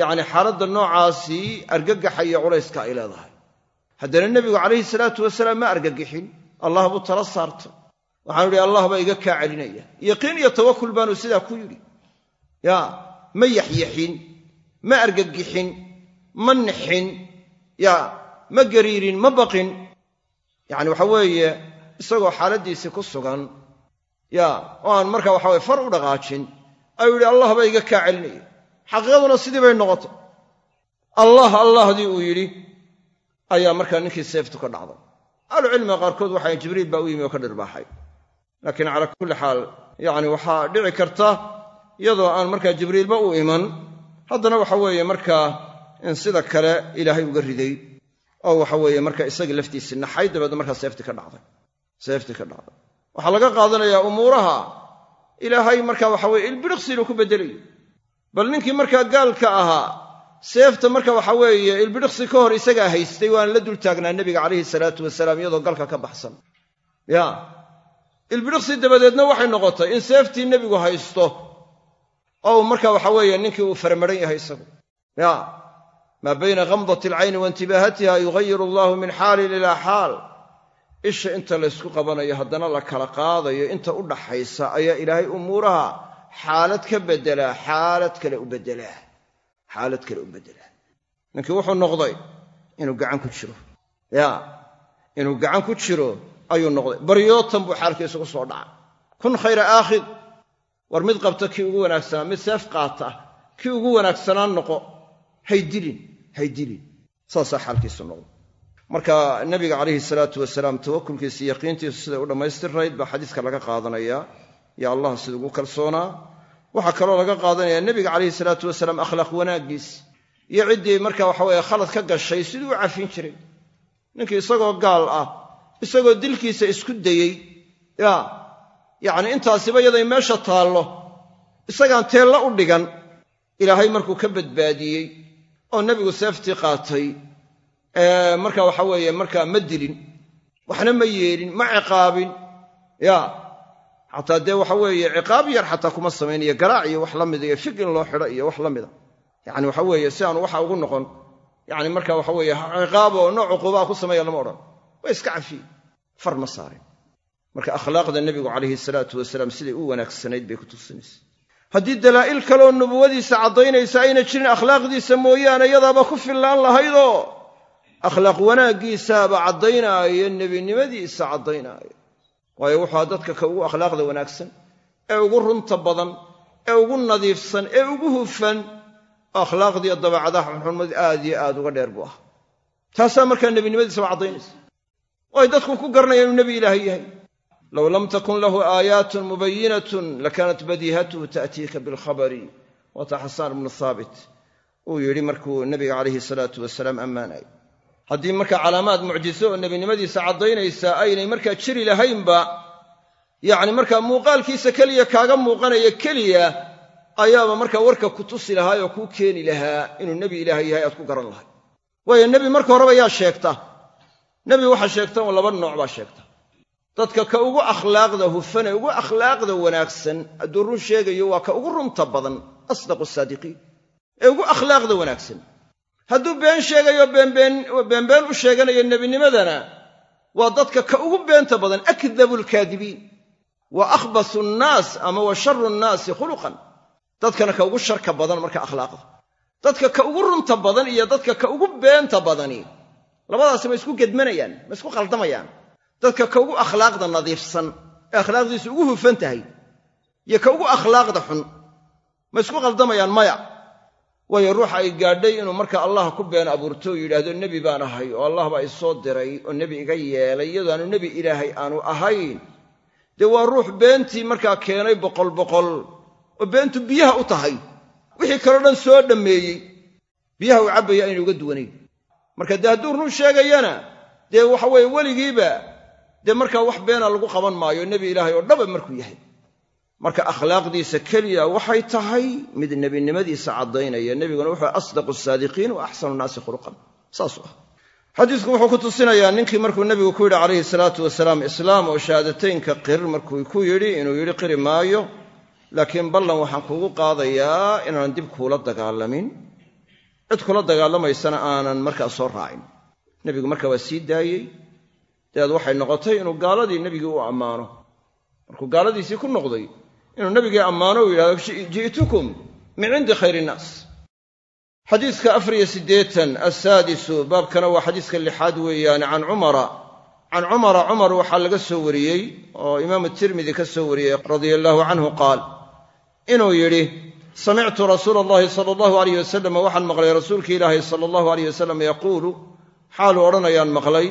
S1: yacni xaaladda noocaasi argagaxa iyo culayska ay leedahay haddana nebigu calayhi salaatu wasalaam ma argagixin. Allah buu tala saartay waxaanu idhi allah baa iga kaa celinaya yaqiin iyo tawakul baanu sidaa ku yidhi. Yaa ma yaxyaxin ma argagixin ma nixin yaa ma gariirin ma baqin. Yacni waxa weeye isagoo xaaladdiisii ku sugan yaa oo aan markaa waxa weye far u dhaqaajin ayuu yidhi allah baa iga kaa celinaya xaqiiqaduna sidii bay noqotay. Allah allahdii uu yidhi ayaa markaa ninkii seeftu ka dhacday ahlucilmiga qaarkood waxay jibriil baa u yimi oo ka dhirbaaxay laakiin calaa kulli xaal yacni waxaa dhici karta iyadoo aan markaa jibriilba u iman haddana waxa weeye markaa in sida kale ilaahay uga riday oo waxa weeye marka isagii laftiisii naxay dabeedna markaa seeftii ka dhacday. Seeftii ka dhacday. Waxaa laga qaadanayaa umuuraha. Ilaahay marka waxa weye ilbiriqsi inuu ku beddelayo bal ninkii markaa gaalka ahaa seefta marka waxa weeye ilbidhiqsi ka hor isagaa haystay waan la dul taagnaa nebiga calayhi salaatu wasalaam iyadoo galka ka baxsan. Ya. Ilbidhiqsi dabadeedna waxay noqotay in seeftii nebigu haysto oo marka waxa weeye ninkii uu faramaran yahay isagu. Ya. Maa bayna khamdati alcayni wa intibaahatiha yugayiru allahu min xaalin ilaa xaal. Isha inta laysku qabanayo haddana la kala qaadayo inta u dhaxaysa ayaa ilaahay umuuraha xaalad ka beddelaa xaalad kale u beddelaa xaalad kale u beddelaa ninkii wuxuu noqday inuu gacan ku jiro. Ya inuu gacan ku jiro ayuu noqday. Baryootan buu xaalkiisu ku soo dhacay. Kun khayra aakhid war mid qabta kii ugu wanaagsanaa mid seef qaata kii ugu wanaagsanaan noqo haydilin haydilin saasaa xaalkiisu noqday. Marka nabiga calayhi salaatu wasalaam tawakulkiisa yaqiintiisu siday u dhammaystirnayd baa xadiiska laga qaadanayaa yo allah sida ugu kalsoonaa waxaa kaloo laga qaadanayaa nebiga calayhi salaatu wasalaam akhlaaq wanaaggiis. Iyo ciddii marka waxaweye khalad ka gashay siduu u cafin jiray. Ninkii isagoo gaal ah isagoo dilkiisa isku dayey ya yacni intaasiba yaday meesha taallo isagaan teella u dhigan ilaahay markuu ka badbaadiyey oo nebigu seeftii qaatay marka waxa weeye markaa ma dilin waxna ma yeelin ma ciqaabin ya xataa dee waxa weeye ciqaab yar xataa kuma samaynayo garaac iyo wax la mida iyo fig in loo xidho iyo wax la mida yacni waxa weeye si aanu waxa ugu noqon yacni marka waxa weeye ciqaab oo nooc cuquubaa ku sameeya lama odhan. Waa iska cafiye far ma saarin. Marka akhlaaqda nebigu calayhi salaatu wasalaam siday u wanaagsanayd bay ku tusinaysa. Haddii dalaa'il kaleoo nubuwadiisa caddaynaysa ayna jirin akhlaaqdiisa mooyaane yadaaba ku fillaan lahaydoo akhlaaq wanaaggiisaaba caddaynaayo nebinimadiisa caddaynaayo waayo wuxua dadka ka ugu akhlaaqda wanaagsan ee ugu runta badan ee ugu nadiifsan ee ugu hufan oo akhlaaqdiiyo dabeecadaha xunxunmad aad iyo aad uga dheer buu ah taasaa markaa nebinimadiisaba caddaynaysa. Oo ay dadku ku garanayaan inuu nebi ilaahay yahay. Low lam takun lahu aayaatun mubayinatun lakanat badiihatuhu ta'tiika bilkhabari waata xasaan ibnu haabit uu yidhi markuu nebiga calayhi salaatu wasalaam ammaanay haddii markaa calaamaad mucjiso oo nebinimadiisa caddaynaysaa aynay markaa jiri lahaynba yacni markaa muuqaalkiisa keliya kaaga muuqanaya keliya ayaaba markaa warka ku tusi lahaa oo kuu keeni lahaa inuu nebi ilaahay yahay aad ku garan lahay waayo nebi marka horeba yaa sheegta. Nebi waxaa sheegta oo laba nooc baa sheegta. Dadka ka ugu akhlaaqda hufan ee ugu akhlaaqda wanaagsan hadduu run sheegayo waa ka ugu runta badan asdaqu saadiqiin. Ee ugu akhlaaqda wanaagsan hadduu been sheegayo beenbeen u sheeganayo nebinimadana waa dadka ka ugu beenta badan akdabu lkaadibiin wa akhbasu nnaas ama wa sharu nnaasi khuluqan. Dadkana ka ugu sharka badan marka akhlaaqda dadka ka ugu runta badan iyo dadka ka ugu beenta badani. Labadaasi ma isku gedmanayaan ma isku qaldamayaan. Dadka ka ugu akhlaaqda nadiifsan ee akhlaaqdiisu ugu hufan tahay iyo ka ugu akhlaaqda xun ma isku qaldamayaan maya waayo ruuxa ay gaadhay inuu marka allah ku been abuurto yidhaahdo nebi baan ahay oo allah baa isoo diray oo nebi iga yeelay iyadoo aanu nebi ilaahay aanu ahayn. Dee waa ruux beentii markaa keenay boqol boqol oo beentu biyaha u tahay. Wixii kaleo dhan soo dhammeeyey. Biyaha uu cabbaya aynu uga duwanayn marka dee hadduu run sheegayana dee waxa weeye weligiiba dee markaa wax beena lagu qaban maayo nebi ilaahay oo dhaba markuu yahay marka akhlaaqdiisa keliya waxay tahay mid nebinimadiisa caddaynaya. Nebiguna wuxuu asdaqu saadiqiin wa axsanu nnaasi khuluqan. Saasuu ah. Xadiisku wuxuu ku tusinayaa ninkii markuu nebigu ku yidhi calayhi salaatu wasalaam islaam oo shahaadateynka qir markuu ku yidhi inuu yidhi qiri maayo laakiin ballan waxaan kuugu qaadayaa inaanan dib kuula dagaalamin. Cid kula dagaalamaysana aanan markaa soo raacin. Nebigu marka waa sii daayey. Dabeed waxay noqotay inuu gaaladii nebigii u ammaano. Markuu gaaladiisii ku noqday inuu nebigii ammaano uu yidhahdo ji'tukum min cindi khayr innaas xadiiska afar iyo siddeetan assaadisu baabkana waa xadiiska lixaad weeyaane can cumara. Can cumara cumar waxaa laga soo wariyey oo imaamu tirmidi ka soo wariyey radia allaahu canhu qaal inuu yidhi samictu rasuula allahi sala allahu alayh wasalam waxaan maqlay rasuulki ilaahi sala allahu alayh wasalam yaquulu xaaluu odhanayaan maqlay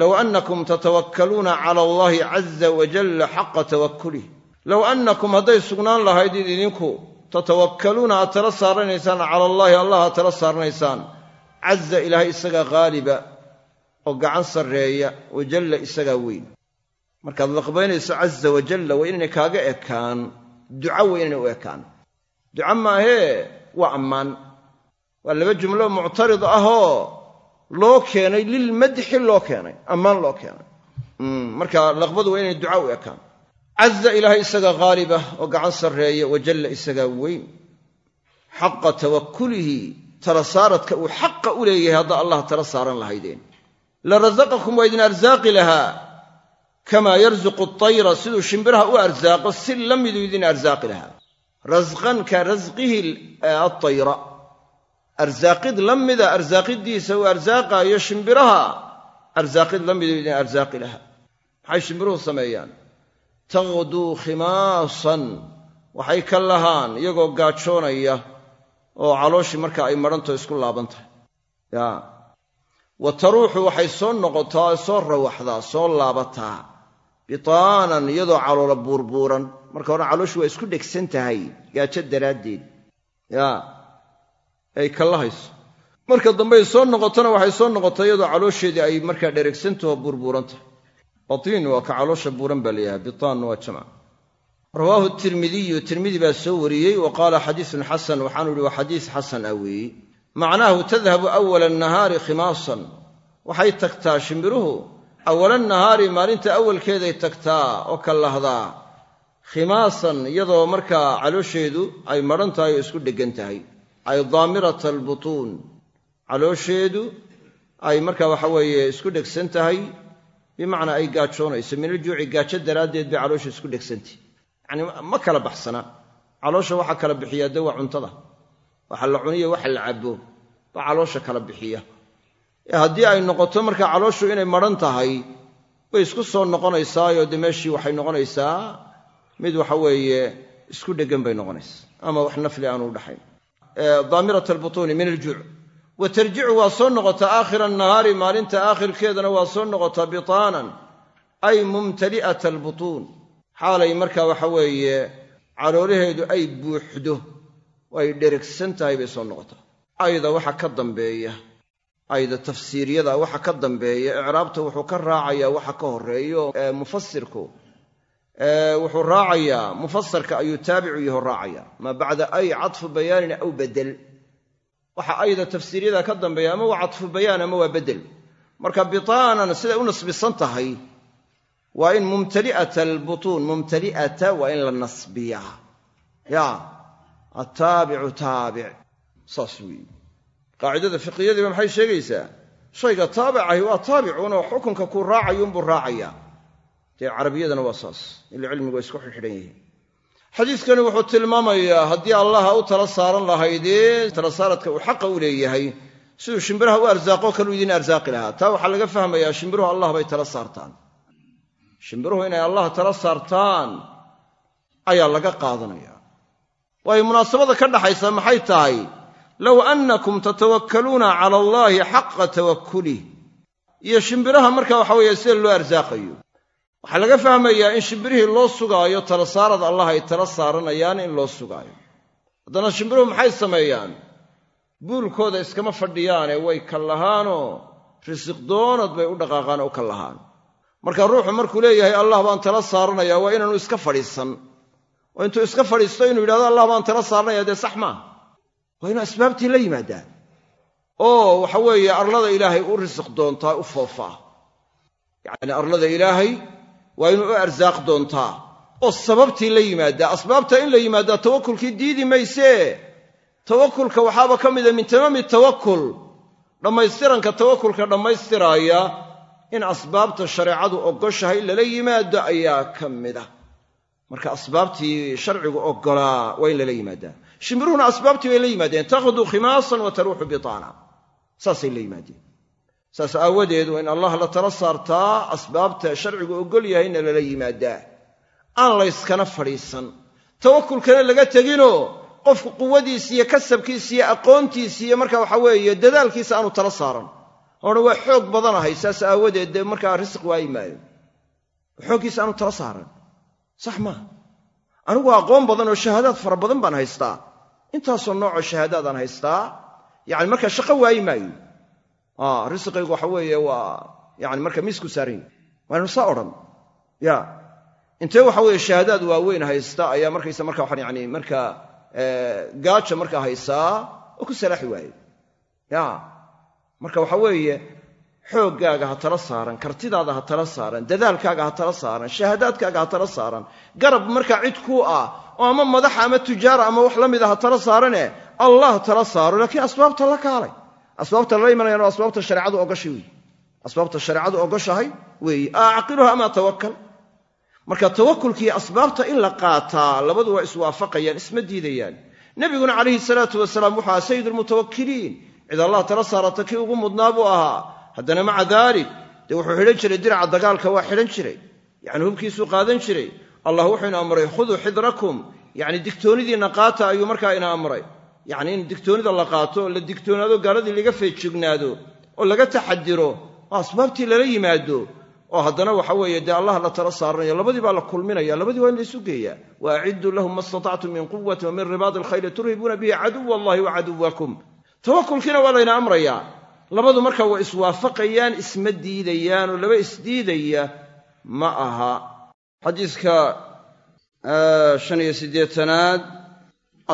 S1: low annakum tatawakkaluuna cala allahi caza wajalla xaqa tawakkulih low annakum hadday sugnaan lahayd id idinku tatawakkaluuna aad tala saaranaysaan cala allaahi allah aad tala saaranaysaan caza ilaahay isagaa haaliba oo gacan sarreeya wajalla isagaa weyn. Markaad laqbaynayso caza wajalla waa inaynay kaaga ekaan. Duca waa inaynay u ekaan. Duca maahee waa ammaan. Waa laba jumlo muctarid ahoo loo keenay lilmadxi loo keenay ammaan loo keenay. Marka laqbadu waa inay duca u ekaan caza ilaahay isagaa haalibah oo gacan sarreeya wajalla isagaa weyn. Xaqa tawakkulihi tala saaradka uu xaqa u leeyahay haddaa allah tala saaran lahaydeen la rasaqakum waa idin arsaaqi lahaa. Kamaa yarsuqu atayra siduu shimbiraha u arsaaqo si la miduu idin arsaaqi lahaa. Rasqan ka rasqihi atayra arsaaqid la mida arsaaqiddiisa uu arsaaqaayo shimbiraha arsaaqid la miduu idin arsaaqi lahaa. Maxay shimbiruhu sameeyaan taqduu khimaasan waxay ka lahaan iyagoo gaajoonaya oo calooshii marka ay madhanto isku laaban tahay. Ya. Wa taruuxu waxay soo noqotaa soo rawaxdaa soo laabataa bitaanan iyadoo caloola buurbuuran. Marka hore calooshu waa isku dhegsan tahay gaajo daraaddeed. Ya. Ay kallahayso marka dambey soo noqotona waxay soo noqotaa iyadoo caloosheedii ay markaa dheregsantaho buurbuuran tahay batiin waa ka caloosha buuran baa layahay bitaanna waa jamc rawaahu tirmidiyu tirmidi baa soo wariyey wa qaala xadiisun xasan waxaanu ihi waa xadiis xasan ah weeye macnaahu tadhabu awala nahaari khimaasan. Waxay tagtaa shimbiruhu awala nahaari maalinta awalkeeday tagtaa oo ka lahdaa khimaasan iyadoo markaa caloosheedu ay madhan tahay oo isku dheggan tahay. Ay daamirata albutuun caloosheedu ay markaa waxa weeye isku dhegsan tahay bimacnaa ay gaajoonayso minaljuuci gaajo daraaddeed bay caloosha isku dhegsantay yacnii ma kala baxsana. Caloosha waxaa kala bixiyaa de cuntada. Waxa la cuniyo waxa la cabbo baa caloosha kala bixiya. Ee haddii ay noqoto markaa calooshu inay madhan tahay way isku soo noqonaysaayoo de meeshii waxay noqonaysaa mid waxa weeye isku dheggan bay noqonaysaa. Ama wax nafli aanu udhaxayn daamirat albutuuni min aljuuc wa tarjicu waa soo noqotaa aakhira annahaari maalinta aakhirkeedana waa soo noqotaa bitaanan ay mumtali'ata albutuun. Xaalay markaa waxa weeye caloolaheedu ay buuxdo oo ay tahay bay soo noqotaa. Ayda waxa ka dambeeya ayda tafsiiriyada waxa ka dambeeya icraabta wuxuu ka raacayaa waxa ka horeeyo mufasirku wuxuu raacayaa mufasarka ayuu taabicu yaho raacaya maa bacda ay cadfu bayaanin aw bedel waxa ayda tafsiiryada ka dambeeya ama waa cadfu bayaan ama waa bedel. Marka bitaanan siday u nasbisan tahay waa in mumtali'ata albutuun mumtali'ata waa in la nasbiyaa ya attaabicu taabic saas weeye. Qaacidada fiqiyadiiba maxay sheegaysaa shayga taabicahi waa taabicuunoo xukunka kuu raacayuunbuu raacayaa dee carabiyadana waa saas ila cilmigu waa isku xidxidhan yihiin xadiidkani wuxuu tilmaamayaa haddii allaha u tala saaran lahaydee tala saaradka uu xaqa u leeyahay siduu shimbiraha u arsaaqo kaluu idin arsaaqi lahaa. Taa waxaa laga fahmayaa shimbiruhu allah bay tala saartaan. Shimbiruhu inay allah tala saartaan ayaa laga qaadanaya. Waayo munaasabada ka dhaxaysa maxay tahay? Low annakum tatawakkaluuna cala allaahi xaqa tawakkulih iyo shimbiraha marka waxa weeye sida loo arsaaqayo waxaa laga fahmayaa in shimbirihii loo sugaayo tala saarad allah ay tala saaranayaan in loo sugaayo. Haddana shimbiruhu maxay sameeyaan? Buulkooda iskama fadhiyaane way kallahaanoo risiq doonad bay u dhaqaaqaan oo u kallahaan marka ruuxu markuu leeyahay allah baan tala saaranaya waa inaanu iska fadhiisan. Oo intuu iska fadhiisto inuu yidhahdo allah baan tala saaranaya dee sax maaha waa inuu asbaabtii la yimaadaa. Oo waxa weeye arlada ilaahay u risiq doontaa u foofaa. Yacni arlada ilaahay waa inuu u arsaaq doontaa. Oo sababtii la yimaadaa asbaabta in la yimaadaa tawakulkii diidi maysee tawakulka waxaaba ka mida min tamaami tawakul dhammaystiranka tawakulka dhammaystiraaya in asbaabta shareecadu ogoshahay lala yimaado ayaa ka mida marka asbaabtii sharcigu oggolaa waa in lala yimaadaa shimbiruhuna asbaabtii bay la yimaadeen. Takhdu khimaasan wa taruuxu bitaana. Saasay la yimaadeen saas aawadeed waa in allah la tala saartaa asbaabta sharcigu oggol yahayna lala yimaadaa aan layskana fadhiisan. Tawakulkana laga teginoo qofku quwadiisi iyo kasabkiisi iyo aqoontiisi iyo marka waxa weeye dadaalkiisa aanu tala saaran. Oona waa xoog badanahay saas aawadeed dee markaa risiq waayi maayo xooggiisa aanu tala saaran. Sax maaha anigu aqoon badan oo shahaadaad fara badan baan haystaa. Intaasoo noocoo shahaadaadaan haystaa yani markaa shaqo waayi maayo risqaygu waxa weeye waa yani marka miisku saaran yahy waanu saa odhan. Ya. Intee waxa weeye shahaadaad waaweyn haysta ayaa markaysa marka waxaan yani markaa gaaja markaa haysaa oo ku salaaxi waaye. Ya. Marka waxa weeye xooggaaga ha tala saaran kartidaada ha tala saaran dadaalkaaga ha tala saaran shahaadaadkaaga ha tala saaran garab markaa cid kuu ah oo ama madaxa ama tujaara ama wax la mida ha tala saarane allah tala saaro laakiin asbaabta la kaalay asbaabta lala imanayaan waa asbaabta shareecadu ogoshay wey asbaabta shareecadu ogoshahay weeye acqiluha ama tawakkal. Marka tawakulkiiyo asbaabta in la qaataa labadu waa iswaafaqayaan isma diidayaan. Nebiguna calayhi salaatu wasalaam wuxuu ahaa sayid almutawakkiliin cid allah tala saarata kii ugu mudnaa buu ahaa. Haddana maca daalik dee wuxuu xidhan jiray diraca dagaalka waa xidhan jiray. Yacni hubkiisuu qaadan jiray. Allah wuxuu amray khuduu xidrakum. Yacni digtoonidiinna qaata ayuu markaa ina amray yacni in digtoonida la qaato la digtoonaado gaaladii laga feejignaado oo laga taxadiro oo asbaabtii lala yimaado oo haddana waxa weeye dee allah la tala saaranayo labadii baa la kulminaya labadii waa in laysu geeyaa wa acidduu lahum ma istatactum min quwati wa min ribaadi alkhayli turhibuuna bihi caduwa allahi wa caduwakum tawakulkiina waa layna amrayaa labadu marka waa iswaafaqayaan isma diidayaan oo laba isdiidaya ma aha. Xadiidka shan iyo siddeetanaad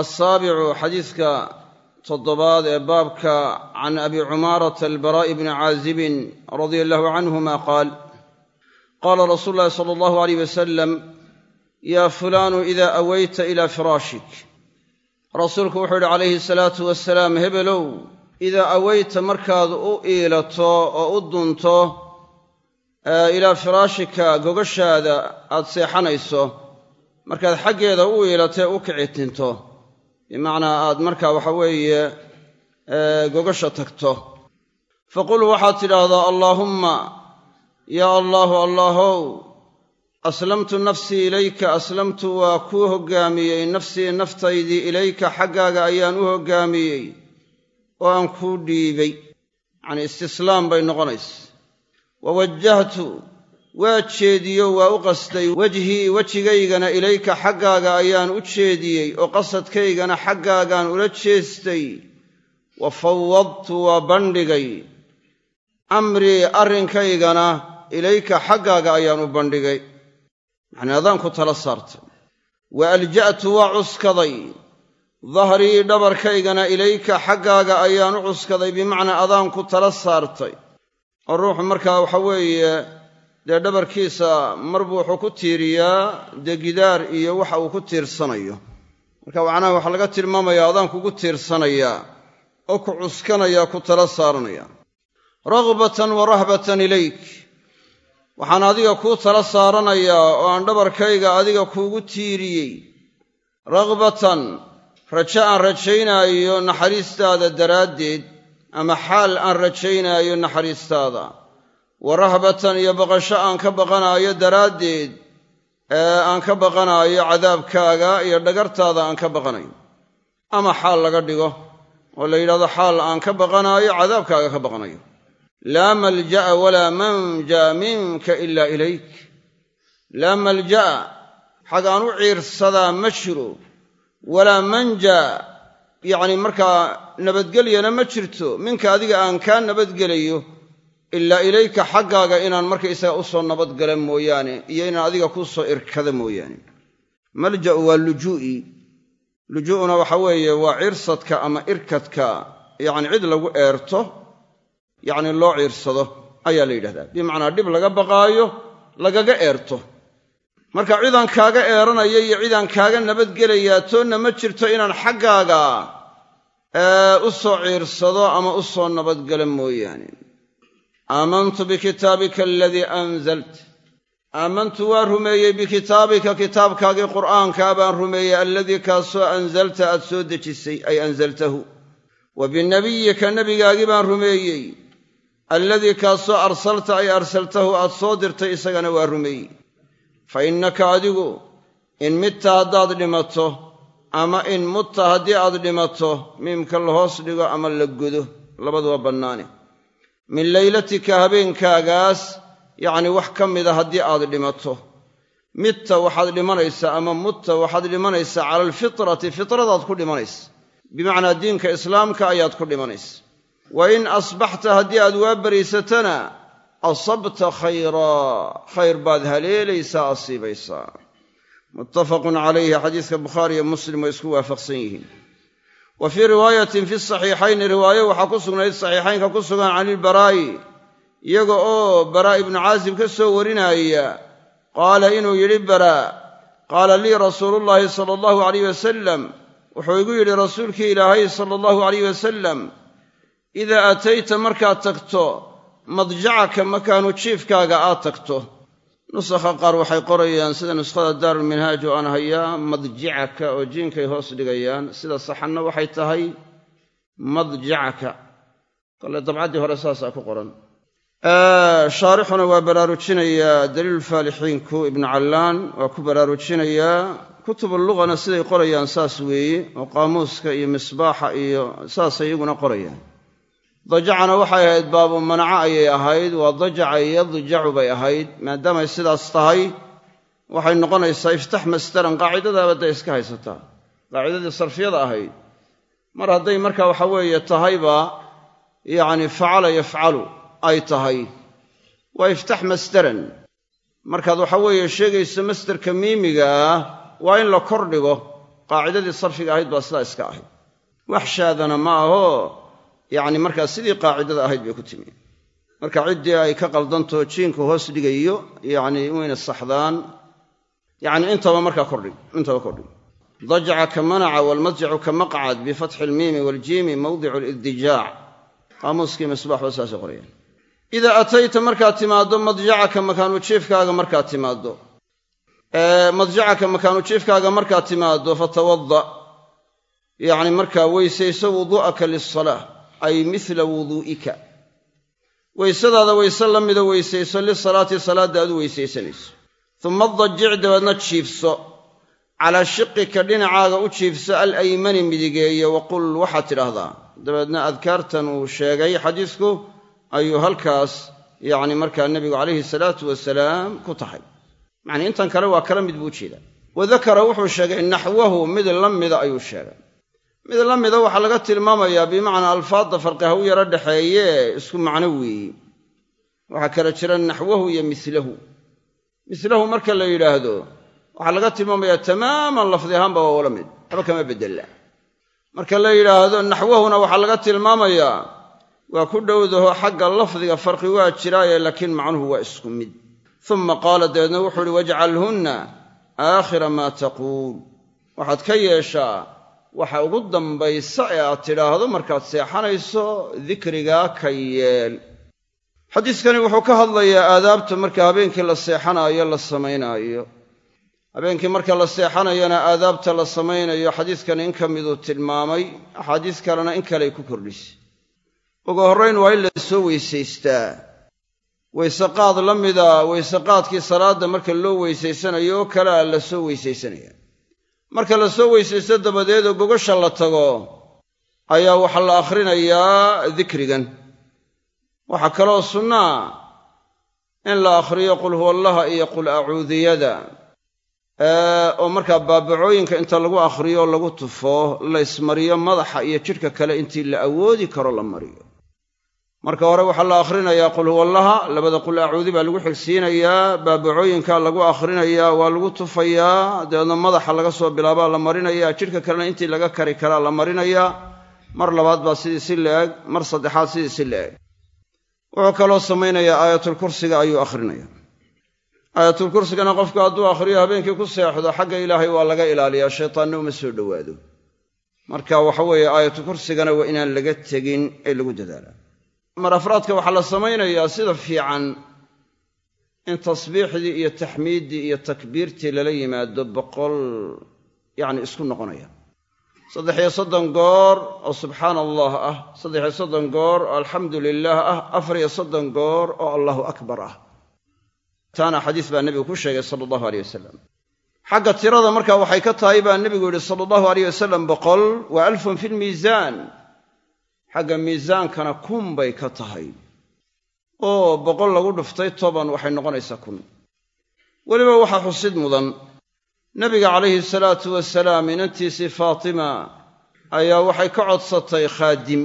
S1: alsaabicu xadiidka toddobaad ee baabka can abi cumaarata albaraa'i bni caazibin radia allahu canhuma qaal qaala rasuulu llahi sala allahu alayh wasalam yaa fulaanu ida awayta ila firaashik rasuulku wuxuu yidhi calayhi salaatu wasalaam hebelow idaa awayta markaad u iilato oo u dunto ilaa firaashika gogashaada aad seexanayso markaad xaggeeda u iilatee u kicitinto bimacnaa aad markaa waxa weeye gogasha tagto. Faqul waxaad tidhaahdaa allaahumma yaa allaahu allaahow aslamtu nafsii ilayka aslamtu waa kuu hoggaamiyey nafsii naftaydii ilayka xaggaaga ayaan u hoggaamiyey oo aan kuu dhiibay. Yacnii istislaam bay noqonaysa wa wajjahtu waa jeediyo waa u qasday wejhii wejigaygana ilayka xaggaaga ayaan u jeediyey oo qasadkaygana xaggaagaan ula jeestay. Wa fawadtu waa bandhigay. Amrii arrinkaygana ilayka xaggaaga ayaan u bandhigay. Yacnii adaan ku tala saartay. Wa alja'tu waa cuskaday. Dahrii dhabarkaygana ilayka xaggaaga ayaan u cuskaday bimacnaa adaan ku tala saartay. Oo ruuxu markaa waxa weeye dee dhabarkiisa marbuu wuxuu ku tiiriyaa dee gidaar iyo waxa uu ku tiirsanayo. Marka macnaha waxaa laga tilmaamayaa adaan kugu tiirsanayaa oo ku cuskanaya ku tala saaranaya. Ragbatan wa rahbatan ilayk. Waxaan adiga kuu tala saaranayaa oo aan dhabarkayga adiga kuugu tiiriyey. Ragbatan rajo aan rajaynaayo naxariistaada daraaddeed ama xaal aan rajaynaayo naxariistaada wa rahbatan iyo baqasho aan ka baqanaayo daraaddeed ee aan ka baqanaayo cadaabkaaga iyo dhagartaada aan ka baqanayo. Ama xaal laga dhigo oo la yidhahdo xaal aan ka baqanaayo cadaabkaaga ka baqanayo. Laa malja'a walaa manja minka ilaa ilayk. Laa malja'a xag aan u ciirsadaa ma jiro. Walaa manja yacni markaa nabadgelyana ma jirto. Minka adiga aan kaa nabadgelayo ilaa ilayka xaggaaga inaan markaysaga u soo nabadgala mooyaane iyo inaan adiga kuu soo irkada mooyaane. Malja'u waa lujuu'i. Lujuu'una waxa weeye waa cirsadka ama irkadka yacni cid lagu eerto yacni loo ciirsado ayaa la yidhahdaa. Bimacnaa dhib laga baqaayo lagaga eerto. Marka cidaan kaaga eeranaya iyo cidaan kaaga nabadgelayaa toonna ma jirto inaan xaggaaga u soo ciirsado ama u soo nabadgala mooyaane aamantu bikitaabika aladii anzalt aamantu waa rumeeyey bikitaabika kitaabkaagii qur'aankaa baan rumeeyey alladii kaasoo anzalta aad soo dejisay ay anzaltahu wa binabiyika nebigaagii baan rumeeyey alladii kaasoo arsalta ay arsaltahu aad soo dirtay isagana waa rumeeyey fa innaka adigu in midta haddaad dhimato ama in mutta haddii aad dhimato miimka la hoos dhigo ama la godo labaduwa bannaane min laylatika habeenkaagaas yacni wax ka mida haddii aad dhimato. Midta waxaad dhimanaysaa ama mutta waxaad dhimanaysaa cala alfitrati fitradaad ku dhimanaysa. Bimacnaa diinka islaamka ayaad ku dhimanaysa. Wa in asbaxta haddii aad waa bariysatana asabta khayraa khayr baad haleelaysaa asiibaysaa. Muttafaqun calayhi xadiiska bukhaari iyo muslim way isku waafaqsan yihiin wa fii riwaayatin fi saxiixayni riwaayo waxaa ku sugnayd saxiixaynka ku sugan can ilbaraa'i iyaga oo baraa' ibnu caazib ka soo warinaya qaala inuu yidhi baraa qaala lii rasuulullaahi sala allahu alayh wasalam wuxuu igu yidhi rasuulkii ilaahay sala allahu alayh wasalam idaa atayta markaad tagto madjacaka makaanu jiifkaaga aad tagto nusakha qaar waxay qorayaan sida nuskhada daarulminhaaj oo aan hayaa madjicaka oo jiinkay hoos dhigayaan. Sida saxanna waxay tahay madjacaka kole dabcaddii hore saasaa ku qoran. Shaarixuna waa baraarujinayaa daliilulfaalixiinku ibnu callaan waa ku baraarujinayaa kutubulluqana siday qorayaan saas weeye oo qaamuuska iyo misbaaxa iyo saasay iyaguna qorayaan dajacana waxay ahayd baabu manaco ayay ahayd waa dajaca yadjacu bay ahayd maadaamay sidaas tahay waxay noqonaysaa iftax masdaran qaacidadaaba day iska haysataa qaacidadii sarfiyada ahayd. Mar hadday marka waxa weeye tahayba yacni facala yafcalu ay tahay. Waa iftax masdaran. Markaad waxa weeye sheegayso masderka miimiga ah waa in la kor dhigo qaacidadii sarfiga ahayd baa sidaa iska ahayd. Wax shaadana ma aho yacni markaa sidii qaacidada ahayd bay ku timi. Marka ciddii ay ka qaldantoo jiinku hoos dhigayo yacni wayna saxdaan yacni intaba markaa kordhig intaba kordhig dajaca ka manaca waalmadjacu ka maqcad bifatxi almiimi waaljiimi mawdicu lidijaac qaamuuskii misbaax ba saasay qorayaan idaa atayta markaad timaaddo madjacaka makaanu jiifkaaga markaad timaaddo. Madjacaka makaanu jiifkaaga markaad timaaddo fatawada yacni markaa weysayso wuduu'aka lisalaa ay mila wuduu'ika. Weysadaada weyse la mida weysayso lisalaati salaadda aad u weysaysanayso uma dajic dabeedna jiifso calaa shiqika dhinacaaga u jiifso alaymani midigeeye waqul waxaad tidhaahdaa. Dabeedna adkaartan uu sheegay xadiisku ayuu halkaas yacni markaa nebigu calayhi salaatu wasalaam ku tahay. Macnii intan kale waa kala mid buu u jeedaa wa dakara wuxuu sheegay naxwahu mid la mida ayuu sheegay mid la mida waxaa laga tilmaamayaa bimacnaa alfaadda farqi ha u yaro dhexeeye isku macno weeye waxaa kala jira naxwahu iyo milahu milahu marka la yidhaahdo waxaa laga tilmaamayaa tamaaman lafdi ahaanba waa wala mid haba kama beddella marka la yidhaahdo naxwahuna waxaa laga tilmaamayaa waa ku dhowdaho xagga lafdiga farqi waa jiraaye laakiin macnuhu waa isku mid. Uma qaala dabeedna wuxuu uhi wajcalhunna aakhira maa taquul. Waxaad ka yeeshaa waxa ugu dambaysa ee aad tidhaahdo markaad seexanayso dikrigaa ka yeel. Xadiiskani wuxuu ka hadlayaa aadaabta marka habeenkii la seexanaayo la samaynaayo. Habeenkii marka la seexanayana aadaabta la samaynayo xadiiskani in ka miduu tilmaamay axaadiis kalena in kaley ku kordhisay. Ugu horrayn waa in la soo weysaystaa. Weyseqaad la mida weyseqaadkii salaadda marka loo weysaysanayo oo kalea la soo weysaysanaya marka la soo weysaysto dabadeed oo gogasha la tago ayaa waxaa la akhrinayaa dikrigan. Waxaa kaloo sunnaa in la akhriyo qul huwallaha iyo qul acuudiyada oo markaa baabacooyinka inta lagu akhriyo lagu tufo la ysmariyo madaxa iyo jidhka kale intii la awoodi karo la mariyo marka hore waxaa la akhrinayaa qul huwallaha labada qul acuudi baa lagu xigsiinayaa baabacooyinka lagu akhrinayaa waa lagu tufayaa dabeedna madaxa laga soo bilaabaa la marinayaa jidhka kalena intii laga kari karaa la marinayaa mar labaad baa sidii si la-eg mar saddexaad sidii si la-eg. Wuxuu kaloo samaynayaa aayatulkursiga ayuu akhrinaya. Aayatulkursigana qofku hadduu akhriyo habeenkii ku seexdo xagga ilaahay waa laga ilaaliyaa shaytaanna uma soo dhowaado. Marka waxa weeye aayatulkursigana waa inaan laga tegin ee lagu dadaalaa mar afraadka waxaa la samaynayaa sida fiican in tasbiixdii iyo taxmiiddii iyo takbiirtii lala yimaado boqol yacni isku noqonaya. Saddex iyo soddon goor oo subxaana allah ah. Saddex iyo soddon goor oo alxamdu lilaah ah. Afar iyo soddon goor oo allahu akbar ah. Taana xadiis baa nebigu ku sheegay sala allahu aleyh wasalam xagga tirada marka waxay ka tahay baa nebigu yidhi sala allahu aleyh wasalam boqol wa alfun fi lmiisaan xagga miisaankana kun bay ka tahay. Oo boqol lagu dhuftay toban waxay noqonaysaa kun. Weliba waxaa xusid mudan. Nebiga calayhi salaatu wasalaam inantiisii faatima ayaa waxay ka codsatay khaadim.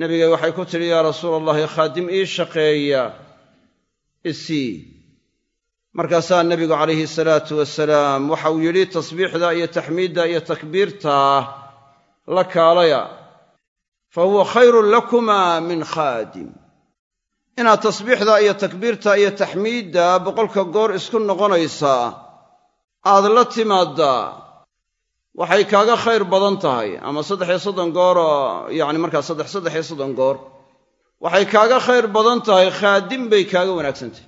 S1: Nebiga waxay ku tidhi yaa rasuula allahi khaadim ii shaqeeya. Isii. Markaasaa nebigu calayhi salaatu wasalaam waxa uu yidhi tasbiixda iyo taxmiidda iyo takbiirtaa la kaalaya fa huwa khayrun lakuma min khaadim inaad tasbiixda iyo takbiirta iyo taxmiidda boqolka goor isku noqonaysaa aad la timaaddaa waxay kaaga khayr badan tahay ama saddex iyo soddon goor oo yacni markaa saddex saddex iyo soddon goor waxay kaaga khayr badan tahay khaadim bay kaaga wanaagsantahy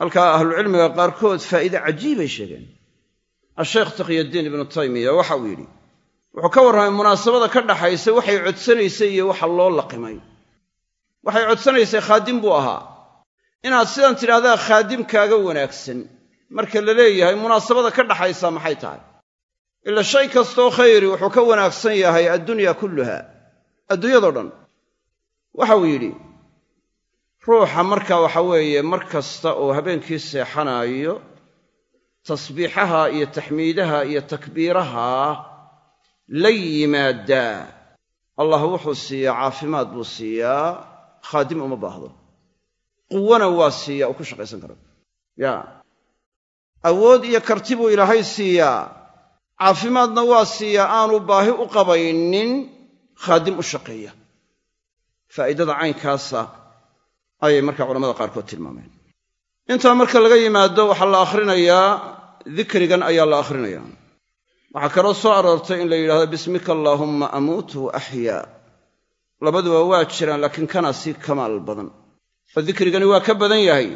S1: halkaa ahlucilmiga qaarkood faa'iide cajiibay sheegeen asheekh taqyaddiin ibnu taymiya waxa uu yidhi wuxuu ka warramay munaasabada ka dhaxaysa waxay codsanaysay iyo waxa loo laqimay. Waxay codsanaysay khaadim buu ahaa. Inaad sidan tidhahdaa khaadim kaaga wanaagsan. Marka la leeyahay munaasabada ka dhaxaysa maxay tahay? Ila shay kastoo khayri wuxuu ka wanaagsan yahay addunya kulluha adduunyadao dhan. Waxa uu yidhi ruuxa marka waxa weeye mar kasta oo habeenkii seexanaayo tasbiixaha iyo taxmiidaha iyo takbiiraha la yimaaddaa allah wuxuu siiyaa caafimaad buu siiyaa khaadim uma baahdo. Quwana waa siiyaa uu ku shaqaysan karo. Ya. Awood iyo karti buu ilaahay siiyaa caafimaadna waa siiyaa aanu baahi u qabaynin khaadim u shaqeeya. Faa'iidada caynkaasa ayay markaa culamada qaarkood tilmaameen. Intaa marka laga yimaado waxaa la akhrinayaa dikrigan ayaa la akhrinayaa waxaa kaloo soo aroortay in la yidhahdo bismika allaahumma amuutu wa axyaa labaduba waa jiraan laakiin kana sii kamaal badan. Oo dikrigani waa ka badan yahay.